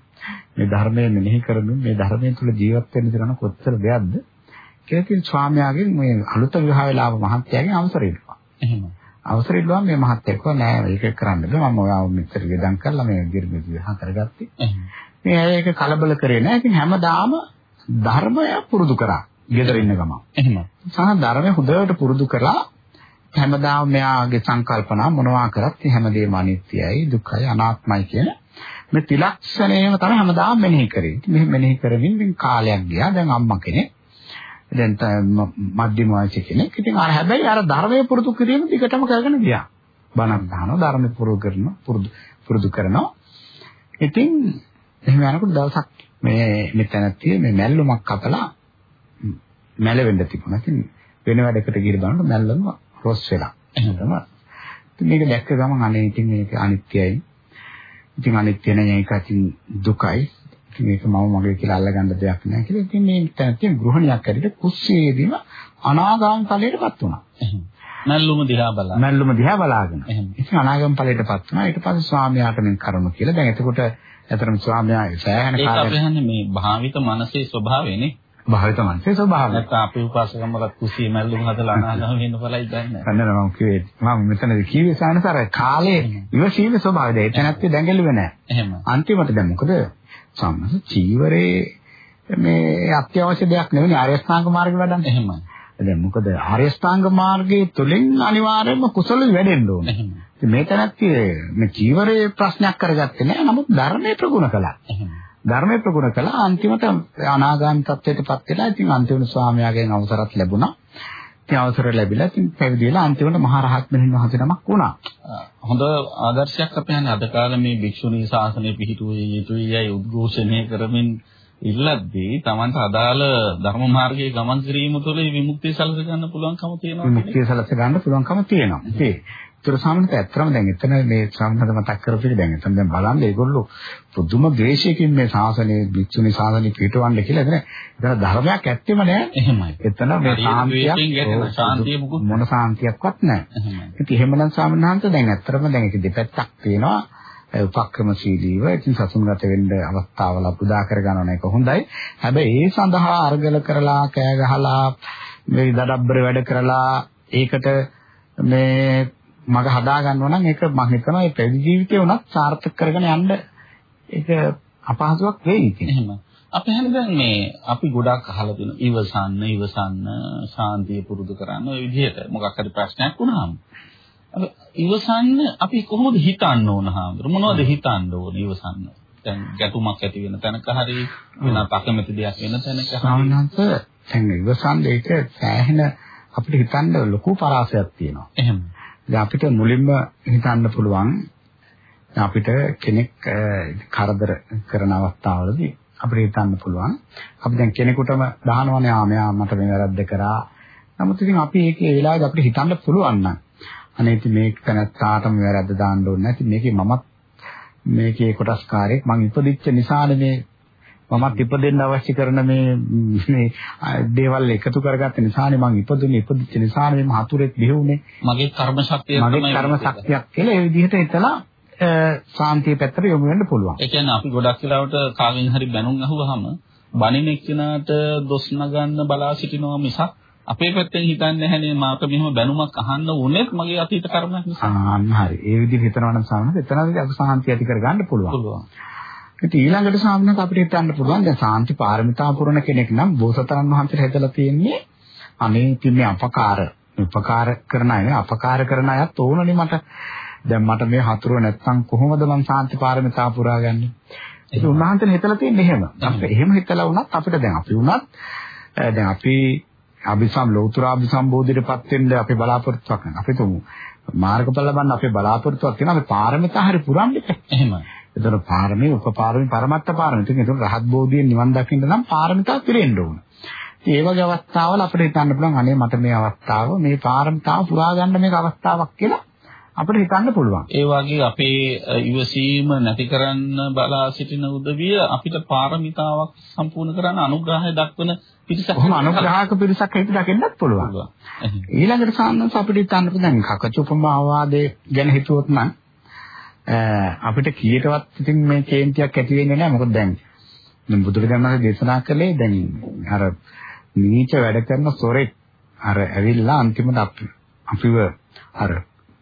මේ ධර්මය මෙනෙහි කරමින් මේ ධර්මයෙන් තුල ජීවත් වෙන්න දෙන කොච්චර දෙයක්ද කියලා ඉතින් ස්වාමියාගෙන් මේ අලුත විවාහ වෙලා ආව මහත්තයාගෙන් අවසර ඉල්ලුවා. එහෙම. අවසර ඉල්ලුවා මේ මහත්තයා කිව්වා නෑ ඒක කරන්න බෑ මම ඔයාව මෙච්චර වියදම් කරලා මේ දීර්ඝ විවාහ කරගත්තේ. මේ අය ඒක කලබල කරේ නෑ. ඉතින් හැමදාම ධර්මය පුරුදු කරා. ගෙදර ඉන්න ගමන්. එහෙම. සහ ධර්මය හොඳට පුරුදු කරලා හැමදාම මෙයාගේ සංකල්පනා මොනවා කරත් හැමදේම අනිත්‍යයි, දුක්ඛයි, අනාත්මයි කියන මේ ත්‍රිලක්ෂණයම තමයි හැමදාම මෙනෙහි කරේ. මෙහෙම මෙනෙහි කරමින් ඉතින් කාලයක් ගියා. දැන් අම්මා කෙනෙක්. දැන් මධ්‍යම වයසේ කෙනෙක්. ඉතින් අර හැබැයි අර ධර්මයේ පුරුදු කිරීම දිගටම කරගෙන ගියා. බණක් අහනවා, ධර්ම පුරුදු කරනවා, පුරුදු පුරුදු කරනවා. ඉතින් එහෙම යනකොට දවසක් මේ මෙතනත්තිය මේ මැල්ලුමක් කපලා මැලෙන්න තිබුණා. ඉතින් වෙන වැඩකට ගිහින් බලනකොට මැල්ලම රොස් වෙලා. ඉතින් මේක දැක්ක ගමන් අනේ ඉතින් මේක අනිත්‍යයි. ඉතින් අනිත්‍ය නැහැ ඒක ඉතින් දුකයි. ඉතින් මේක මම මගේ කියලා අල්ලගන්න දෙයක් නැහැ කියලා. ඉතින් මේ තැනදී ගෘහණියක් ඇරිට කුස්සියේදීම අනාගාම ඵලයටපත් වුණා. මැල්ලුම දිහා බලා. මැල්ලුම දිහා බලාගෙන. ඉතින් අනාගම ඵලයටපත් වුණා. ඊට පස්සේ ස්වාමියාට මෙන් කරුණු කියලා. දැන් එතකොට ඇතරම ස්වාමියා සෑහෙන කාලයක් ඒක අපි මේ භාවිත මනසේ ස්වභාවයනේ. භාවිත මනසේ ස්වභාවය. නැත්නම් අපේ උපාසකම්මලත් කුසී මැල්ලුම් හදලා අනාගම වෙන්න බලයි දන්නේ නැහැ. අන්න මම කිව්වේ මම මෙතනදී කිව්වේ සානසාර කාලේ ඉවසීමේ ස්වභාවය. ඒක නැත්නම් දැඟලුවේ නැහැ. එහෙම. අන්තිමට දැන් මොකද සම්මත චීවරේ මේ අත්‍යවශ්‍ය දෙයක් නෙවෙයි ආර්ය ශ්‍රාංග මාර්ගේ වඩන්න. එහෙමයි. දැන් මොකද ආර්ය ශ්‍රාංග මාර්ගයේ තුලින් අනිවාර්යයෙන්ම කුසල වැඩෙන්න ඕනේ. මේ තැනත් මේ චීවරයේ ප්‍රශ්නයක් කරගත්තේ නැහැ. නමුත් ධර්මයේ ප්‍රගුණ කළා. ධර්මයේ ප්‍රගුණ කළා අන්තිමට අනාගාමී තත්ත්වයටපත් වෙලා ඉතින් අන්තිම ස්වාමියාගෙන් අවසරත් ලැබුණා. ඉතින් අවසර ලැබිලා ඉතින් පැවිදි වෙලා අන්තිමට මහා රහත් මෙහෙම වහන්සේනමක් වුණා. හොඳ ආදර්ශයක් අපි හන්නේ අද කාලේ මේ භික්ෂුණී ශාසනය පිහිටුවේ යුතුයයි උද්ඝෝෂණය කරමින් ඉල්ලද්දී Tamanට අදාළ ධර්ම මාර්ගයේ ගමන් කිරීම තුළ විමුක්තිය සලස ගන්න පුළුවන්කම තියෙනවා. විමුක්තිය සලස ගන්න පුළුවන්කම තියෙනවා. ඉතින් ඒතර සාමාන්‍යයෙන් ඇත්තම දැන් එතන මේ සම්බන්ධ මතක් කරපු දැන් එතන දැන් බලන්න ඒගොල්ලෝ පුදුම ද්වේෂයකින් මේ ශාසනයේ භික්ෂුනි ශාසනය පිටවන්න කියලා එතන එතන ධර්මයක් ඇත්තෙම නෑ. එහෙමයි. එතන මේ සාන්තියක් මොකුත් මොන සාන්තියක්වත් නෑ. ඉතින් එහෙමනම් සාමාන්‍යහන්ත දැන් ඇත්තම දැන් ඒක දෙපැත්තක් තියෙනවා. උපක්‍රමශීලීව ඉතින් සසුන්ගත වෙන්න අවස්ථාව ලබා කර ගන්නව එක හොඳයි. හැබැයි ඒ සඳහා අර්ගල කරලා කෑ ගහලා මේ දඩබ්බර වැඩ කරලා ඒකට මේ මග හදා ගන්නවා නම් ඒක මම හිතනවා ඒ පැවිදි ජීවිතේ උනත් සාර්ථක කරගෙන යන්න ඒක අපහසුයක් වෙයි ඉතින්. එහෙම. අපි දැන් මේ අපි ගොඩක් අහලා තියෙන ඉවසන්න ඉවසන්න ශාන්තිය පුරුදු කරන්න ඔය විදිහට. මොකක් හරි ප්‍රශ්නයක් වුණාම. ඉවසන්න අපි කොහොමද හිතන්න ඕන හාමුදුර? මොනවද හිතන්න ඕන ඉවසන්න? දැන් ගැටුමක් ඇති වෙන තැනක හරි වෙනත් අකමැති දෙයක් වෙන තැනක හරි. සාමාන්‍යයෙන් දැන් ඉවසන්න ඒක සෑහෙන අපිට හිතන්න ලොකු පරාසයක් තියෙනවා. එහෙම දැන් අපිට මුලින්ම හිතන්න පුළුවන් අපිට කෙනෙක් කරදර කරන අවස්ථාවලදී අපිට හිතන්න පුළුවන්. අපි දැන් කෙනෙකුටම දානවනේ ආ මෙයා මට මේ වැරද්ද කරා. නමුත් ඉතින් අපි ඒකේ වෙලාවදී අපිට හිතන්න පුළුවන් නම් අනේ ඉතින් මේක තනත්තාටම වැරද්ද දාන්න ඕනේ නැති මේකේ මමත් මේකේ කොටස්කාරයෙක් මං ඉපදිච්ච නිසානේ මේ මමත් ඉපදෙන්න අවශ්‍ය කරන මේ මේ දේවල් එකතු කරගත්ත නිසානේ මං ඉපදුනේ ඉපදිච්ච නිසානේ මේ හතුරෙක් බිහුනේ මගේ කර්ම ශක්තිය තමයි මගේ කර්ම ශක්තියක් කියලා ඒ විදිහට හිතලා සාන්තිය පැත්තට යොමු වෙන්න පුළුවන්. ඒ කියන්නේ අපි ගොඩක් වෙලාවට කාගෙන් හරි බැනුම් අහුවහම බණින එක්කෙනාට දොස් නගන්න බලා සිටිනවා මිසක් අපේ පැත්තෙන් හිතන්නේ නැහැනේ මාක මෙහෙම බැනුමක් අහන්න උනේත් මගේ අතීත කර්මයක් නිසා. අන්න හරි. ඒ විදිහට හිතනවා නම් සාමනත් එතනදී අපි සාන්තිය ඇති කරගන්න පුළුවන්. පුළුවන්. ඉතින් ඊළඟට සාමනත් අපිට හිතන්න පුළුවන් දැන් සාන්ති පාරමිතා පුරන කෙනෙක් නම් බෝසතරන් වහන්සේට හැදලා තියෙන්නේ අනේ ඉතින් මේ අපකාර උපකාර කරන අය අපකාර කරන අයත් ඕනනේ මට දැන් මට මේ හතුරුව නැත්තම් කොහොමද මං සාන්ති පාරමිතා පුරාගන්නේ ඒක උන්වහන්සේට හිතලා තියෙන්නේ එහෙම. අපිට එහෙම හිතලා වුණත් අපිට දැන් අපි වුණත් දැන් අපි අභිසම් ලෞතර අභිසම්බෝධියටපත් වෙන්න අපි බලාපොරොත්තුවක් නැහැ. අපි තුමු මාර්ගඵල ලබන්න අපේ බලාපොරොත්තුවක් තියෙනවා. අපි පාරමිතා හරි පුරන්නේ. එහෙමයි. එතන පාරමී, උපපාරමී, පරමත්ත පාරමී. ඉතින් ඒක රහත් බෝධියෙන් නිවන් දකින්න නම් පාරමිතා පිරෙන්න ඕන. ඉතින් ඒ වගේ අවස්ථාවල අපිට හිතන්න පුළුවන් අනේ මට මේ අවස්ථාව මේ පාරමිතාව පුරා ගන්න මේක අවස්ථාවක් කියලා අපිට හිතන්න පුළුවන්. ඒ වගේ අපේ ඉවසීම නැති කරන්න බලා සිටින උදවිය අපිට පාරමිතාවක් සම්පූර්ණ කරන්න අනුග්‍රහය දක්වන පිරිසක්. කොහොම අනුග්‍රහක පිරිසක් හිත දකින්නත් පුළුවන්. ඊළඟට සාන්නස් අපිට හිතන්න පුළුවන් කකචුපමාවාදේ ගැන හිතුවොත් නම් අපිට කීයටවත් ඉතින් මේ කේන්තියක් ඇති වෙන්නේ නැහැ. මොකද දැන් දැන් බුදුරජාණන් දේශනා කළේ දැන් අර නීච වැඩ කරන සොරෙක් අර ඇවිල්ලා අන්තිමට අපිව අර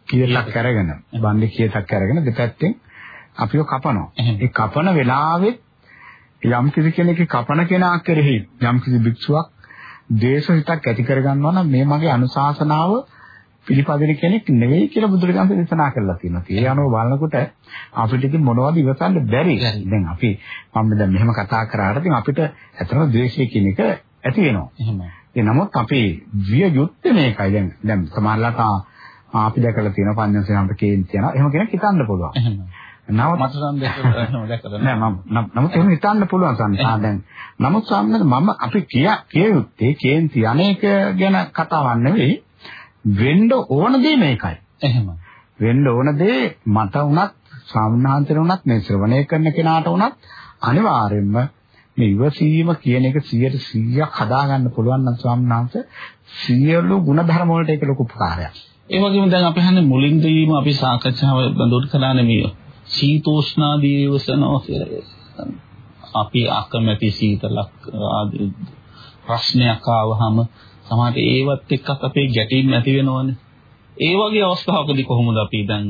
කීයටක් අරගෙන බන්දි කීයටක් අරගෙන දෙපැත්තෙන් අපිව කපනවා. ඒ කපන වෙලාවෙත් යම් කිසි කෙනෙක් කපන කෙනා කෙරෙහි යම් කිසි භික්ෂුවක් දේශ හිතක් ඇති කරගන්නවා නම් මේ මගේ අනුශාසනාව පිළිපදින කෙනෙක් නෙවෙයි කියලා බුදුරජාණන් දේශනා කරලා තියෙනවා. ඒ අනුව බලනකොට අපිට ඉතින් මොනවද ඉවසන්න බැරි. දැන් අපි මම දැන් මෙහෙම කතා කරාට ඉතින් අපිට ඇත්තම ද්වේෂය කියන එක ඇති වෙනවා. එහෙමයි. ඒ නමුත් අපි විය යුත්තේ මේකයි. දැන් දැන් සමහරවිට අපි දැකලා තියෙනවා පඤ්ඤාසයන්ට කේන්ති යනවා. එහෙම කෙනෙක් හිතන්න පුළුවන්. නමුත් මට සම්දේශ නෑ මම නමුත් එහෙම හිතන්න පුළුවන් සම්සා දැන් නමුත් සම්මත මම අපි කිය කිය යුත්තේ කේන්ති අනේක ගැන කතාවක් නෙවෙයි වෙන්න ඕන දේ මේකයි එහෙම වෙන්න ඕන දේ මට උනත් සාමනාන්තර උනත් මේ ශ්‍රවණය කරන කෙනාට උනත් අනිවාර්යයෙන්ම මේ ඉවසීම කියන එක 100%ක් හදාගන්න පුළුවන් නම් ස්වාමීනාංශ සියලු ಗುಣධර්ම වලට ඒක ලොකු උපකාරයක්. ඒ වගේම දැන් අපි හන්නේ මුලින්දීම අපි සාකච්ඡාව බඳුන් කළා නෙමෙයි. සීතෝෂ්ණාදී ඉවසනවා කියලා. අපි අකමැති සීතලක් ආදී ප්‍රශ්නයක් ආවහම සමහරට ඒවත් එක්ක අපේ ගැටීම් ඇති වෙනවනේ. ඒ වගේ අවස්ථාවකදී කොහොමද අපි දැන්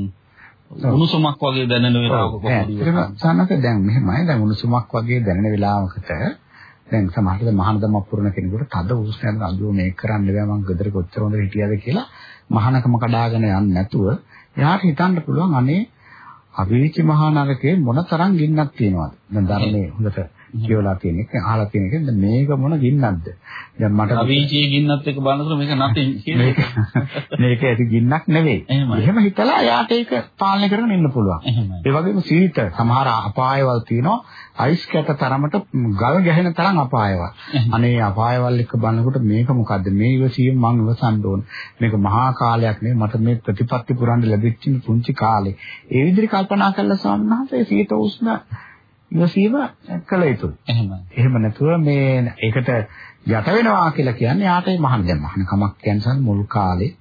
උණුසුමක් වගේ දැනෙන වෙලාවක කොහොමද සන්නක දැන් මෙහෙමයි දැන් උණුසුමක් වගේ දැනෙන වෙලාවකට දැන් සමහරවිට මහානදම පුරන කෙනෙකුට තද උෂ්ණයක් අඳුර මේක කරන්න බෑ මං ගෙදර කොච්චර හොඳ හිටියද කියලා මහානකම කඩාගෙන යන්නේ නැතුව එයාට හිතන්න පුළුවන් අනේ අවීචි මහා නරකේ මොන තරම් ගින්නක් තියෙනවද? දැන් ධර්මයේ හොඳට කියවලා තියෙන එක අහලා තියෙන එක මේක මොන ගින්නක්ද? දැන් මට අවීචී ගින්නත් එක්ක බලනකොට මේක නැතින් මේක මේක ඇති ගින්නක් නෙවෙයි. එහෙම හිතලා එයාට ඒක පාලනය කරගෙන ඉන්න පුළුවන්. ඒ වගේම සීත සමහර අපායවල් තියෙනවා. අයිස් කැට තරමට ගල් ගැහෙන තරම් අපායවල්. අනේ අපායවල් එක්ක බලනකොට මේක මොකද්ද? මේ ඉවසීම මං ඉවසන්න ඕන. මේක මහා කාලයක් නේ. මට මේ ප්‍රතිපත්ති පුරන්න ලැබිච්ච පුංචි කාලේ. ඒ විදිහට කල්පනා කළා ස්වාමීන් වහන්සේ සීත උෂ්ණ ඉවසීම කළ යුතුයි. එහෙමයි. එහෙම නැතුව මේ ඒකට යට වෙනවා කියලා කියන්නේ යාට මහාන දැන් මහාන කමක් කියන්නේ මුල් කාලේ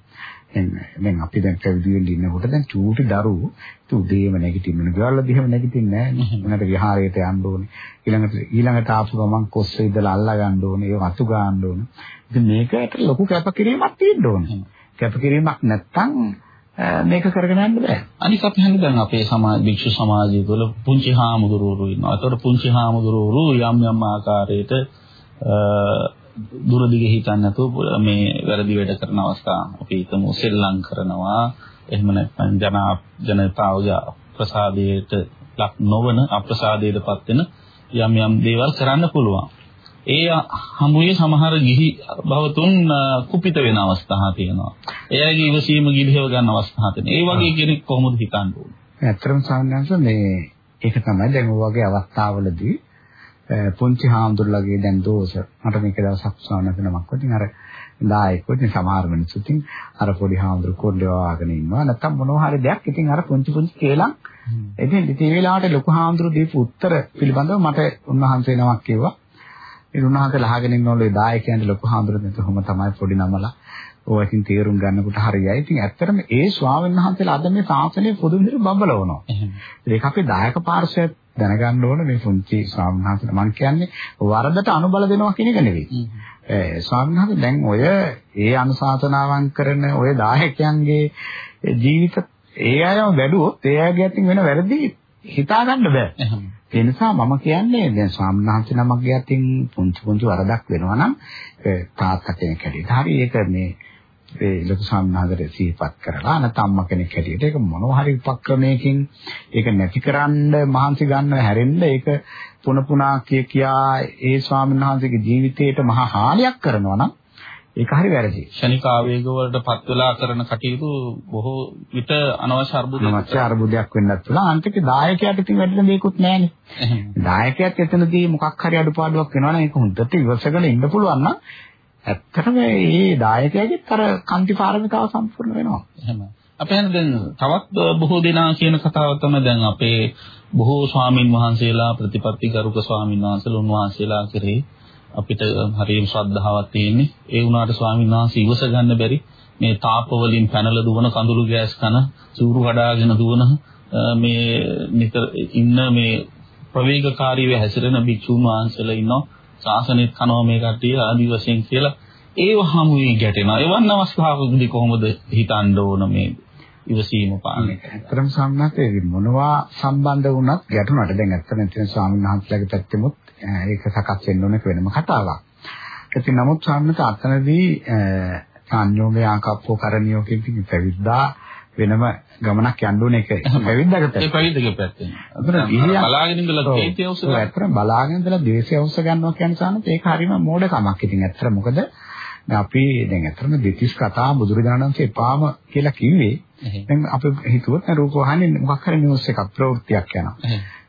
දැන් අපි දැන් පැවිදි වෙන්න ඉන්නකොට දැන් චූටි දරුවෝ උදේම නැගිටින්න ගෙවල්ලා දිහම නැගිටින්නේ නැහැ. මොනකට විහාරයට යන්න ඕනේ. ඊළඟට ඊළඟට ආපු ගමන් කොස්ස ඉදලා අල්ලා ගන්න ඕනේ. ඒ වතු ගන්න ඕනේ. ඉතින් මේකට ලොකු කැපකිරීමක් තියෙන්න ඕනේ. කැපකිරීමක් නැත්තම් මේක කරගෙන යන්න බෑ. අනික අපි හන්නේ දැන් අපේ සමාජ භික්ෂු සමාජය තුළ පුංචි හාමුදුරුවෝ ඉන්නවා. ඒතකොට පුංචි හාමුදුරුවෝ යම් යම් ආකාරයට දුරදිග හිතන්නේ නැතුව මේ වැරදි වැඩ කරන අවස්ථා අපි හිතමු සෙල්ලම් කරනවා. එහෙම නැත්නම් ජන ජනතාව ප්‍රසාදයට ලක් නොවන අප්‍රසාදයටපත් වෙන යම් යම් දේවල් කරන්න පුළුවන්. ඒ හමුවේ සමහර ගිහි භවතුන් කුපිත වෙන අවස්ථා තියෙනවා. එයාගේ ඉවසීම ගිලිහව ගන්න අවස්ථා තියෙනවා. ඒ වගේ කෙනෙක් කොහොමද හිතන්න ඕනේ? ඇත්තටම සාමාන්‍යයෙන් මේ ඒක තමයි දැන් ඔය වගේ අවස්ථාවලදී පුංචි හාමුදුරුවෝගේ දැන් දෝෂ. මට මේක දවසක් ස්වාමීන් නමක් වටින් අර දායකෝ ඉතින් සමහර මිනිස්සු ඉතින් අර පොඩි හාමුදුරු කොණ්ඩේ වාගෙන ඉන්නවා. නැත්තම් මොනවා හරි දෙයක් ඉතින් අර පුංචි පුංචි කේලම්. ඉතින් ඉතින් ඒ වෙලාවට ලොකු හාමුදුරු දීපු උත්තර පිළිබඳව මට උන්වහන්සේ නමක් කිව්වා ඉතින් උන්වහන්සේ ලහගෙන ඉන්නවලු ඒ දායකයන්ට ලොකු හාමුදුරුවෝ කොහොම තමයි පොඩි නමලා ඉතින් තේරුම් ගන්නකොට හරියයි. ඉතින් ඇත්තටම ඒ ස්වාමීන් වහන්සේලා අද මේ ශාසනය පොදු විදිහට බබලවනවා. ඒක අපේ දායක පාර්ශවය දැනගන්න ඕන මේ පුංචි ස්වාමීන් වහන්සේලා මම කියන්නේ වරදට අනුබල දෙනවා කියන එක නෙවෙයි. ස්වාමීන් වහන්සේ දැන් ඔය ඒ අනුශාසනාවන් කරන ඔය දායකයන්ගේ ජීවිත ඒ අයම වැඩුවොත් ඒ අයගේ අතින් වෙන වැරදි හිතා ගන්න බෑ. ඒ නිසා මම කියන්නේ දැන් ස්වාමීන් වහන්සේ නමක්ගේ අතින් පුංචි පුංචි වරදක් වෙනවා නම් තාත්තා කෙනෙක් හැටියට. හරි ඒක මේ ඒ ලොකු සම්මාදරේ සිහිපත් කරලා නැත්නම් අම්මා කෙනෙක් හැටියට ඒක මොනවා හරි උපක්‍රමයකින් ඒක නැතිකරන්න මහන්සි ගන්නව හැරෙන්න ඒක පුන පුනා කිය කියා ඒ ස්වාමීන් වහන්සේගේ ජීවිතේට මහා හානියක් කරනවා නම් ඒක හරි වැරදි. ෂණික ආවේග වලට පත් වෙලා කරන කටයුතු බොහෝ විට අනවශ්‍ය අර්බුදයක් අනවශ්‍ය අර්බුදයක් වෙන්නත් පුළුවන්. අන්තික දායකයාට ඉතින් වැඩිද මේකුත් නැහැනේ. දායකයාත් එතනදී මොකක් හරි අඩුපාඩුවක් වෙනවා නම් ඒක හොඳට ඉවසගෙන ඉන්න පුළුවන් නම් ඇත්තටම මේ දායකයාගෙත් අර කන්ති පාරමිතාව සම්පූර්ණ වෙනවා. එහෙම. අපි දැන් තවත් බොහෝ දෙනා කියන කතාව තමයි දැන් අපේ බොහෝ ස්වාමින් වහන්සේලා ප්‍රතිපත්ති ගරුක ස්වාමින් වහන්සේලා උන්වහන්සේලා කෙරෙහි අපිට හරියම ශ්‍රද්ධාවක් තියෙන්නේ. ඒ වුණාට ස්වාමීන් වහන්සේ ඉවස ගන්න බැරි මේ තාප වලින් පැනලා දුවන කඳුළු ගෑස් කන සූරු කඩාගෙන දුවන මේ නිතර ඉන්න මේ ප්‍රවේගකාරීව හැසිරෙන භික්ෂුන් වහන්සේලා ඉන්නවා. ශාසනෙත් කනවා මේ කට්ටිය ආදි වශයෙන් කියලා ඒව හමුවේ ගැටෙනවා. එවන් අවස්ථාවකදී කොහොමද හිතන්න ඕන මේ ඉවසීම පාලනය ඇත්තටම සම්මතයේ මොනවා සම්බන්ධ වුණත් ගැටුණාට දැන් ඇත්තටම තියෙන ස්වාමීන් වහන්සේලාගේ පැත්තෙමුත් ඒක සකස් වෙන්න ඕන වෙනම කතාවක්. ඉතින් නමුත් සම්මත අතනදී සංයෝගය ආකප්පෝ කරණියෝ කියන පැවිද්දා වෙනම ගමනක් යන්න ඕනේ ඒක පැවිද්දකට. ඒ පැවිද්දගේ පැත්තෙන්. අතන බලාගෙන ඉඳලා දේශය අවශ්‍ය කරනවා. ඇත්තටම බලාගෙන ඉඳලා දේශය අවශ්‍ය ගන්නවා කියන්නේ සානත් ඒක හරීම මෝඩකමක්. ඉතින් ඇත්තට මොකද අපි දැන් ඇත්තටම දෙතිස් කතා බුදුරජාණන් වහන්සේ එපාම කියලා කිව්වේ. දැන් අපි හිතුවොත් රූපවාහිනිය මොකක් හරි නිවුස් එකක් ප්‍රවෘත්තියක් යනවා.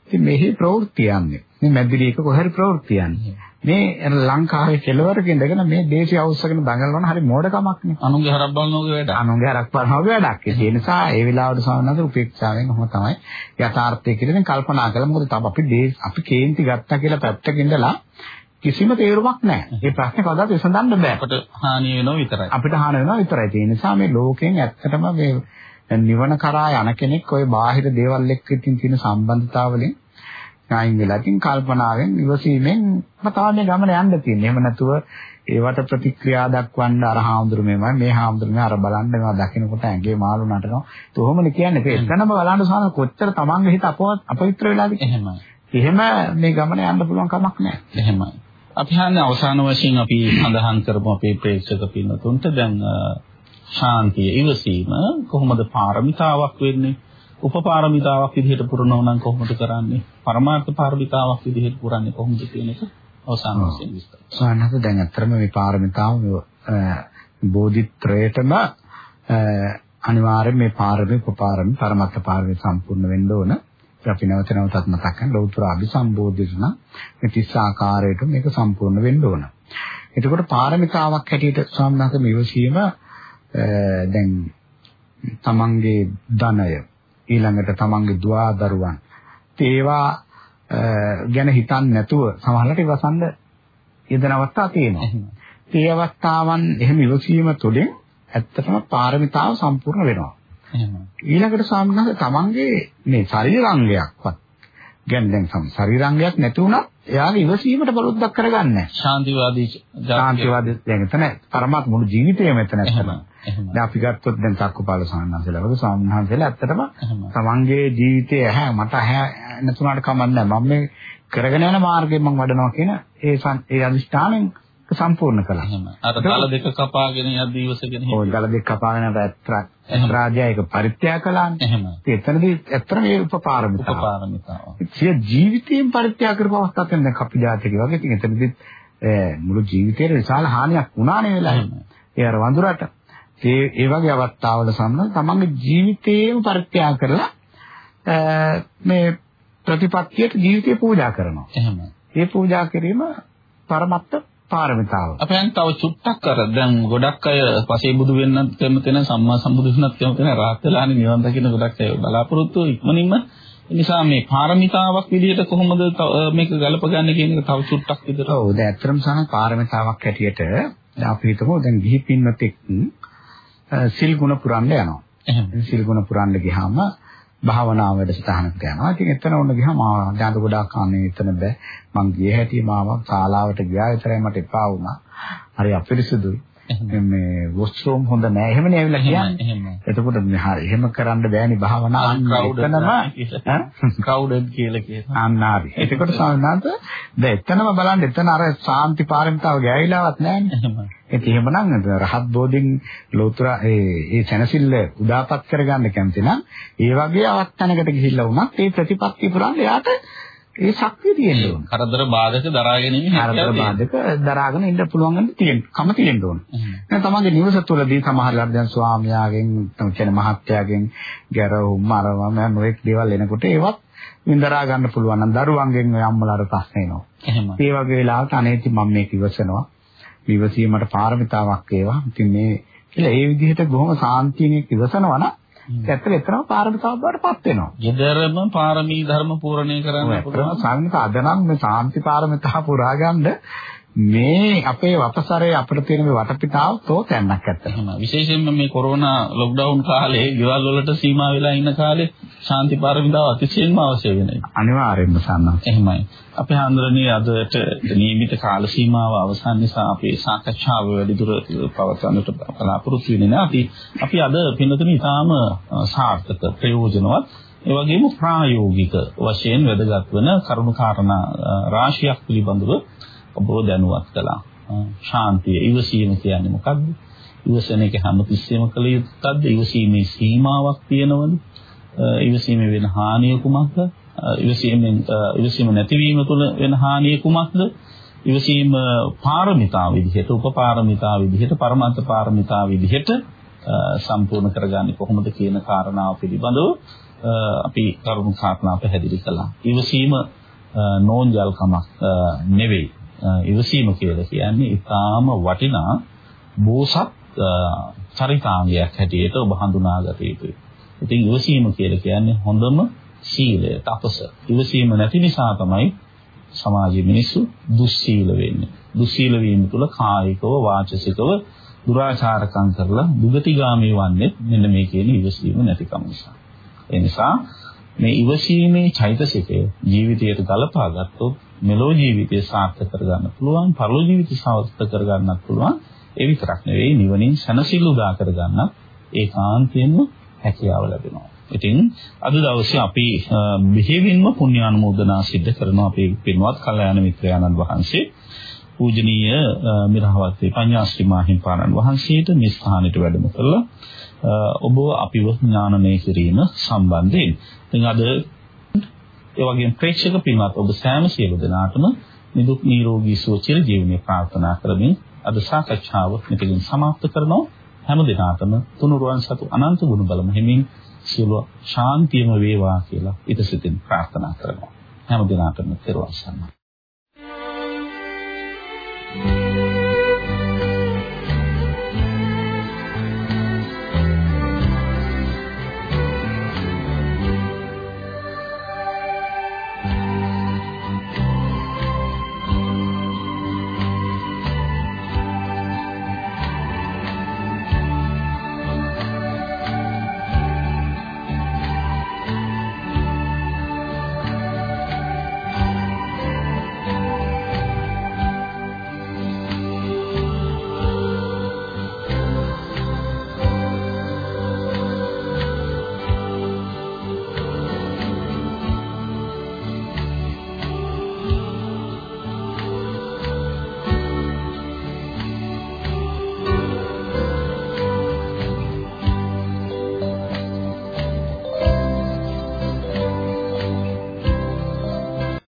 ඉතින් මෙහි ප්‍රවෘත්ති යන්නේ. මේ මැදිරියක කොහරි ප්‍රවෘත්ති යන්නේ. මේ ලංකාවේ කෙළවරක ඉඳගෙන මේ දේශීය අවශ්‍යකන දඟලන හරි මෝඩකමක් නේ. අනුන්ගේ හරක් බලනෝගේ වැඩ. අනුන්ගේ හරක් බලනෝගේ වැඩක්. ඒ නිසා ඒ වෙලාවට සාමාන්‍යයෙන් උපේක්ෂාවෙන් කොහොම තමයි යථාර්ථය කියලා කල්පනා කළා. මොකද තාම අපි අපි කේන්ති ගත්තා කියලා පැත්තක ඉඳලා කිසිම තේරුමක් නැහැ. මේ ප්‍රශ්නේ කවදාවත් විසඳන්න බෑ. අපිට හානිය වෙනවා විතරයි. අපිට හානිය වෙනවා විතරයි. ඒ නිසා මේ ලෝකෙන් ඇත්තටම මේ නිවන කරා යන කෙනෙක් ওই බාහිර දේවල් එක්ක තියෙන සම්බන්ධතාවලින් ඥායින් වෙලා තින් කල්පනාවෙන් ඉවසීමෙන් තමයි මේ ගමන යන්න තියෙන්නේ. එහෙම නැතුව ඒවට ප්‍රතික්‍රියා දක්වන්න අර හාමුදුරු මෙමය මේ හාමුදුරු මේ අර බලන්න මේවා දකිනකොට ඇඟේ මාළු නටනවා. කොහොමද කියන්නේ? ඒක එතනම බලන්න සාන කොච්චර තමන්ගේ හිත අපවත් අපවිත්‍ර වෙලාද? එහෙමයි. එහෙම මේ ගමන යන්න පුළුවන් කමක් නැහැ. එහෙමයි. අපි හන්නේ අවසාන වශයෙන් අපි සඳහන් කරමු අපේ ප්‍රේක්ෂක පින්නතුන්ට දැන් ශාන්තිය ඉවසීම කොහොමද පාරමිතාවක් වෙන්නේ? උපපාරමිතාවක් විදිහට පුරනවා නම් කොහොමද කරන්නේ? පරමාර්ථ පාරමිතාවක් විදිහට පුරන්නේ කොහොමද කියන එක අවසාන වශයෙන් විස්තර. සානහස දැන් අත්‍තරම මේ පාරමිතාව බෝධිත්‍රයටම අනිවාර්යෙන් මේ පාරමී උපපාරමී පරමත්ත පාරමී සම්පූර්ණ වෙන්න ඕන. අපි නැවත නැවතත් මතක් කරන ලෞතර අභිසම්බෝධිත නම් මේ තිස් ආකාරයට මේක සම්පූර්ණ වෙන්න ඕන. එතකොට පාරමිතාවක් හැටියට ස්වාමීනාත මෙවසීම දැන් තමන්ගේ ධනය ඊළඟට තමන්ගේ දුවා දරුවන් ඒවා ගැන හිතන්නේ නැතුව සමහරවිට ඉවසන්න යෙදෙන අවස්ථා තියෙනවා. ඒ අවස්ථාවන් එහෙම ඉවසීම තුළින් ඇත්තටම පාරමිතාව සම්පූර්ණ වෙනවා. ඊළඟට සාමාන්‍යයෙන් තමන්ගේ මේ ශරීරාංගයක්වත් කියන්නේ දැන් ශරීරාංගයක් නැති වුණත් එයාගේ ඉවසීමට බලුද්දක් කරගන්නේ. ශාන්තිවාදී ශාන්තිවාදී දැන් එතන පරමාත් මුළු ජීවිතේම එතන ඇත්තම. දැන් අපි ගත්තොත් දැන් සක්කපාල සාමණේරලා වගේ සාමණේරලා ඇත්තටම තමන්ගේ ජීවිතයේ ඇහැ මට ඇහැ නැතුණාට කමක් නැහැ. මම මේ කරගෙන යන මාර්ගයෙන් මම වඩනවා කියන ඒ ඒ අදිෂ්ඨානෙන් සම්පූර්ණ කළා. අර ගල දෙක කපාගෙන යද්දී ඉවසගෙන හිටියා. ඔව් ගල දෙක කපාගෙන ඇත්තරක් රාජ්‍යයක පරිත්‍යාග කළානේ. එහෙම. එතනදී ඇත්තම මේ උපපාරමිතාව. උපපාරමිතාව. සිය ජීවිතයෙන් පරිත්‍යාග කරපු අවස්ථාවක් දැන් කපි ජාතික වගේ. ඉතින් එතනදී මුළු ජීවිතේට විශාල හානියක් වුණානේ වෙලා. ඒ අර වඳුරට. ඒ ඒ වගේ අවස්ථාවල සම්බන්ධ තමන්ගේ ජීවිතේම පරිත්‍යාග කරලා මේ ප්‍රතිපත්තියට ජීවිතේ පූජා කරනවා. එහෙම. ඒ පූජා කිරීම පරමත්ත පාරමිතාව. අපෙන් තව චුට්ටක් කර දැන් ගොඩක් අය පසේ බුදු වෙන්නත් කැමති නැහැ සම්මා සම්බුදු වෙන්නත් කැමති නැහැ රාහත් වෙලානේ නිවන් දකින්න ගොඩක් අය බලාපොරොත්තු ඉක්මනින්ම නිසා මේ පාරමිතාවක් විදිහට කොහොමද මේක ගලපගන්නේ කියන එක තව චුට්ටක් විතර. ඔව් දැන් ඇත්තටම සම පාරමිතාවක් හැටියට අපි හිතමු දැන් ගිහි පින්වතෙක් සිල් ගුණ පුරන්න යනවා. එහෙනම් සිල් ගුණ පුරන්න ගියාම භාවනාව වැඩසටහනකට යනවා. ඉතින් එතන ඕන ගියාම ආදාඳ ගොඩක් අනේ එතන බෑ. මං ගියේ හැටි මාව ශාලාවට ගියා විතරයි මට එපා වුණා. හරි අපිරිසුදුයි. මේ වොස්රූම් හොඳ නෑ එහෙමනේ ඇවිල්ලා කියන්නේ. එතකොට මේ හරි එහෙම කරන්න බෑනේ භාවනා එතනම ක්‍රවුඩඩ් කියලා කියනවා. අන්න හරි. එතකොට සාමාන්‍යත දැන් එතනම බලන්න එතන අර ශාන්ති පාරමිතාව ගෑවිලාවත් නෑනේ. ඒක එහෙමනම් රහත් බෝධින් ලෝතර ඒ ඒ සැනසෙල්ල උදාපත් කරගන්න කැමති නම් ඒ වගේ අවස්ථානකට ගිහිල්ලා වුණත් ඒ ප්‍රතිපත්ති පුරන්න එයාට ඒ ශක්තිය තියෙන්න ඕන. කරදර බාධක දරාගෙන ඉන්න කරදර බාධක දරාගෙන ඉන්න පුළුවන් වෙන්න තියෙන්න කම තියෙන්න ඕන. දැන් තමන්ගේ නිවස තුළදී සමහරවිට දැන් ස්වාමියාගෙන් කියන මහත්යාගෙන් ගැරවුම් මරවම නොඑක් දේවල් එනකොට ඒවත් වින්දරා ගන්න පුළුවන් නම් දරුවන්ගෙන් ඔය අම්මලාට ප්‍රශ්න එනවා. එහෙම. ඒ වගේ වෙලාවට අනේති මම මේක ඉවසනවා. විවසීමට පාරමිතාවක් ඒවා. ඉතින් මේ කියලා ඒ විදිහට බොහොම සාන්තියෙන් ඉවසනවා නම් ඇත්තට එතරම් පාරමිතාවක් බවට පත් වෙනවා. ඊදරම පාරමී ධර්ම පූර්ණේ කරන්න පුළුවන්. සංගත අද නම් මේ සාන්ති පාරමිතා පුරා ගන්න මේ අපේ වපසරේ අපිට තියෙන මේ වටපිටාව තෝතැන්නක් ඇත්තටම. විශේෂයෙන්ම මේ කොරෝනා ලොක්ඩවුන් කාලේ ගෙවල් වලට සීමා වෙලා ඉන්න කාලේ ශාන්ති පාරමිතාව අතිශයින්ම අවශ්‍ය වෙනවා. අනිවාර්යෙන්ම සම්මා. එහෙමයි. අපේ ආන්දරණී අදට නියමිත කාල සීමාව අවසන් නිසා අපේ සාකච්ඡාව වැඩිදුර පවත්වන්නට බලාපොරොත්තු වෙන්නේ නැහැ. අපි අද පින්නතුනි ඊටාම සාර්ථක ප්‍රයෝජනවත් ඒ වගේම ප්‍රායෝගික වශයෙන් වැදගත් වන කරුණු කාරණා රාශියක් පිළිබඳව ඔබව දැනුවත් කළා. ශාන්තිය, ඉවසීම කියන්නේ මොකක්ද? ඉවසන එක හැමතිස්සෙම කළ යුත්තක්ද? ඉවසීමේ සීමාවක් තියෙනවද? ඉවසීමේ වෙන හානිය කුමක්ද? ඉවසීමෙන් ඉවසීම නැතිවීම තුළ වෙන හානිය කුමක්ද? ඉවසීම පාරමිතා විදිහට, උපපාරමිතා විදිහට, පරමාර්ථ පාරමිතා විදිහට සම්පූර්ණ කරගන්නේ කොහොමද කියන කාරණාව පිළිබඳව අපි කරුණු කාරණා පැහැදිලි කළා. ඉවසීම නෝන්ජල්කමක් නෙවෙයි. ඉවසීම කියලා කියන්නේ ඊටාම වටිනා බෝසත් චරිතාංගයක් හැටියට ඔබ හඳුනාගත යුතුයි. ඉතින් ඉවසීම කියලා කියන්නේ හොඳම සීලය, තපස. ඉවසීම නැති නිසා තමයි සමාජයේ මිනිස්සු දුස්සීල වෙන්නේ. දුස්සීල වීම තුළ කායිකව, වාචසිකව දුරාචාරකම් කරලා දුගතිගාමී වන්නේ මෙන්න මේ කියන ඉවසීම නැතිකම නිසා. ඒ නිසා මේ ඉවසීමේ චෛතසිකය ජීවිතයට ගලපා ගත්තොත් මෙලෝ ජීවිතය සාර්ථක කරගන්න පුළුවන්, පරලෝ ජීවිතය සාර්ථක කරගන්නත් පුළුවන්. ඒ විතරක් නෙවෙයි නිවනින් සැනසෙල්ල උදා කරගන්න ඒකාන්තයෙන්ම හැකියාව ලැබෙනවා. ඉතින් අද දවසේ අපි මෙහෙවින්ම පුණ්‍යානුමෝදනා සිද්ධ කරනවා අපේ පින්වත් කල්යාණ මිත්‍රයාණන් වහන්සේ පූජනීය මිරහවත්තේ පඤ්ඤාශ්‍රී මාහිම්පාණන් වහන්සේට මේ ස්ථානෙට වැඩම කළා ඔබ අපිව ඥානමය කිරීම සම්බන්ධයෙන්. ඉතින් අද ඒ වගේම ප්‍රේක්ෂක පින්වත් ඔබ සෑම සියලු දෙනාටම නිදුක් නිරෝගී සුව චිර ජීවනයේ ප්‍රාර්ථනා කරමින් අද සාකච්ඡාව මෙතනින් સમાપ્ત කරනවා හැම දිනාටම තුනුරුවන් සතු අනන්ත ගුණ බල මහිමින් සියලු ශාන්තියම වේවා කියලා ඊටසිතින් ප්‍රාර්ථනා කරනවා හැම දිනාටම පෙරවසන්න Thank you.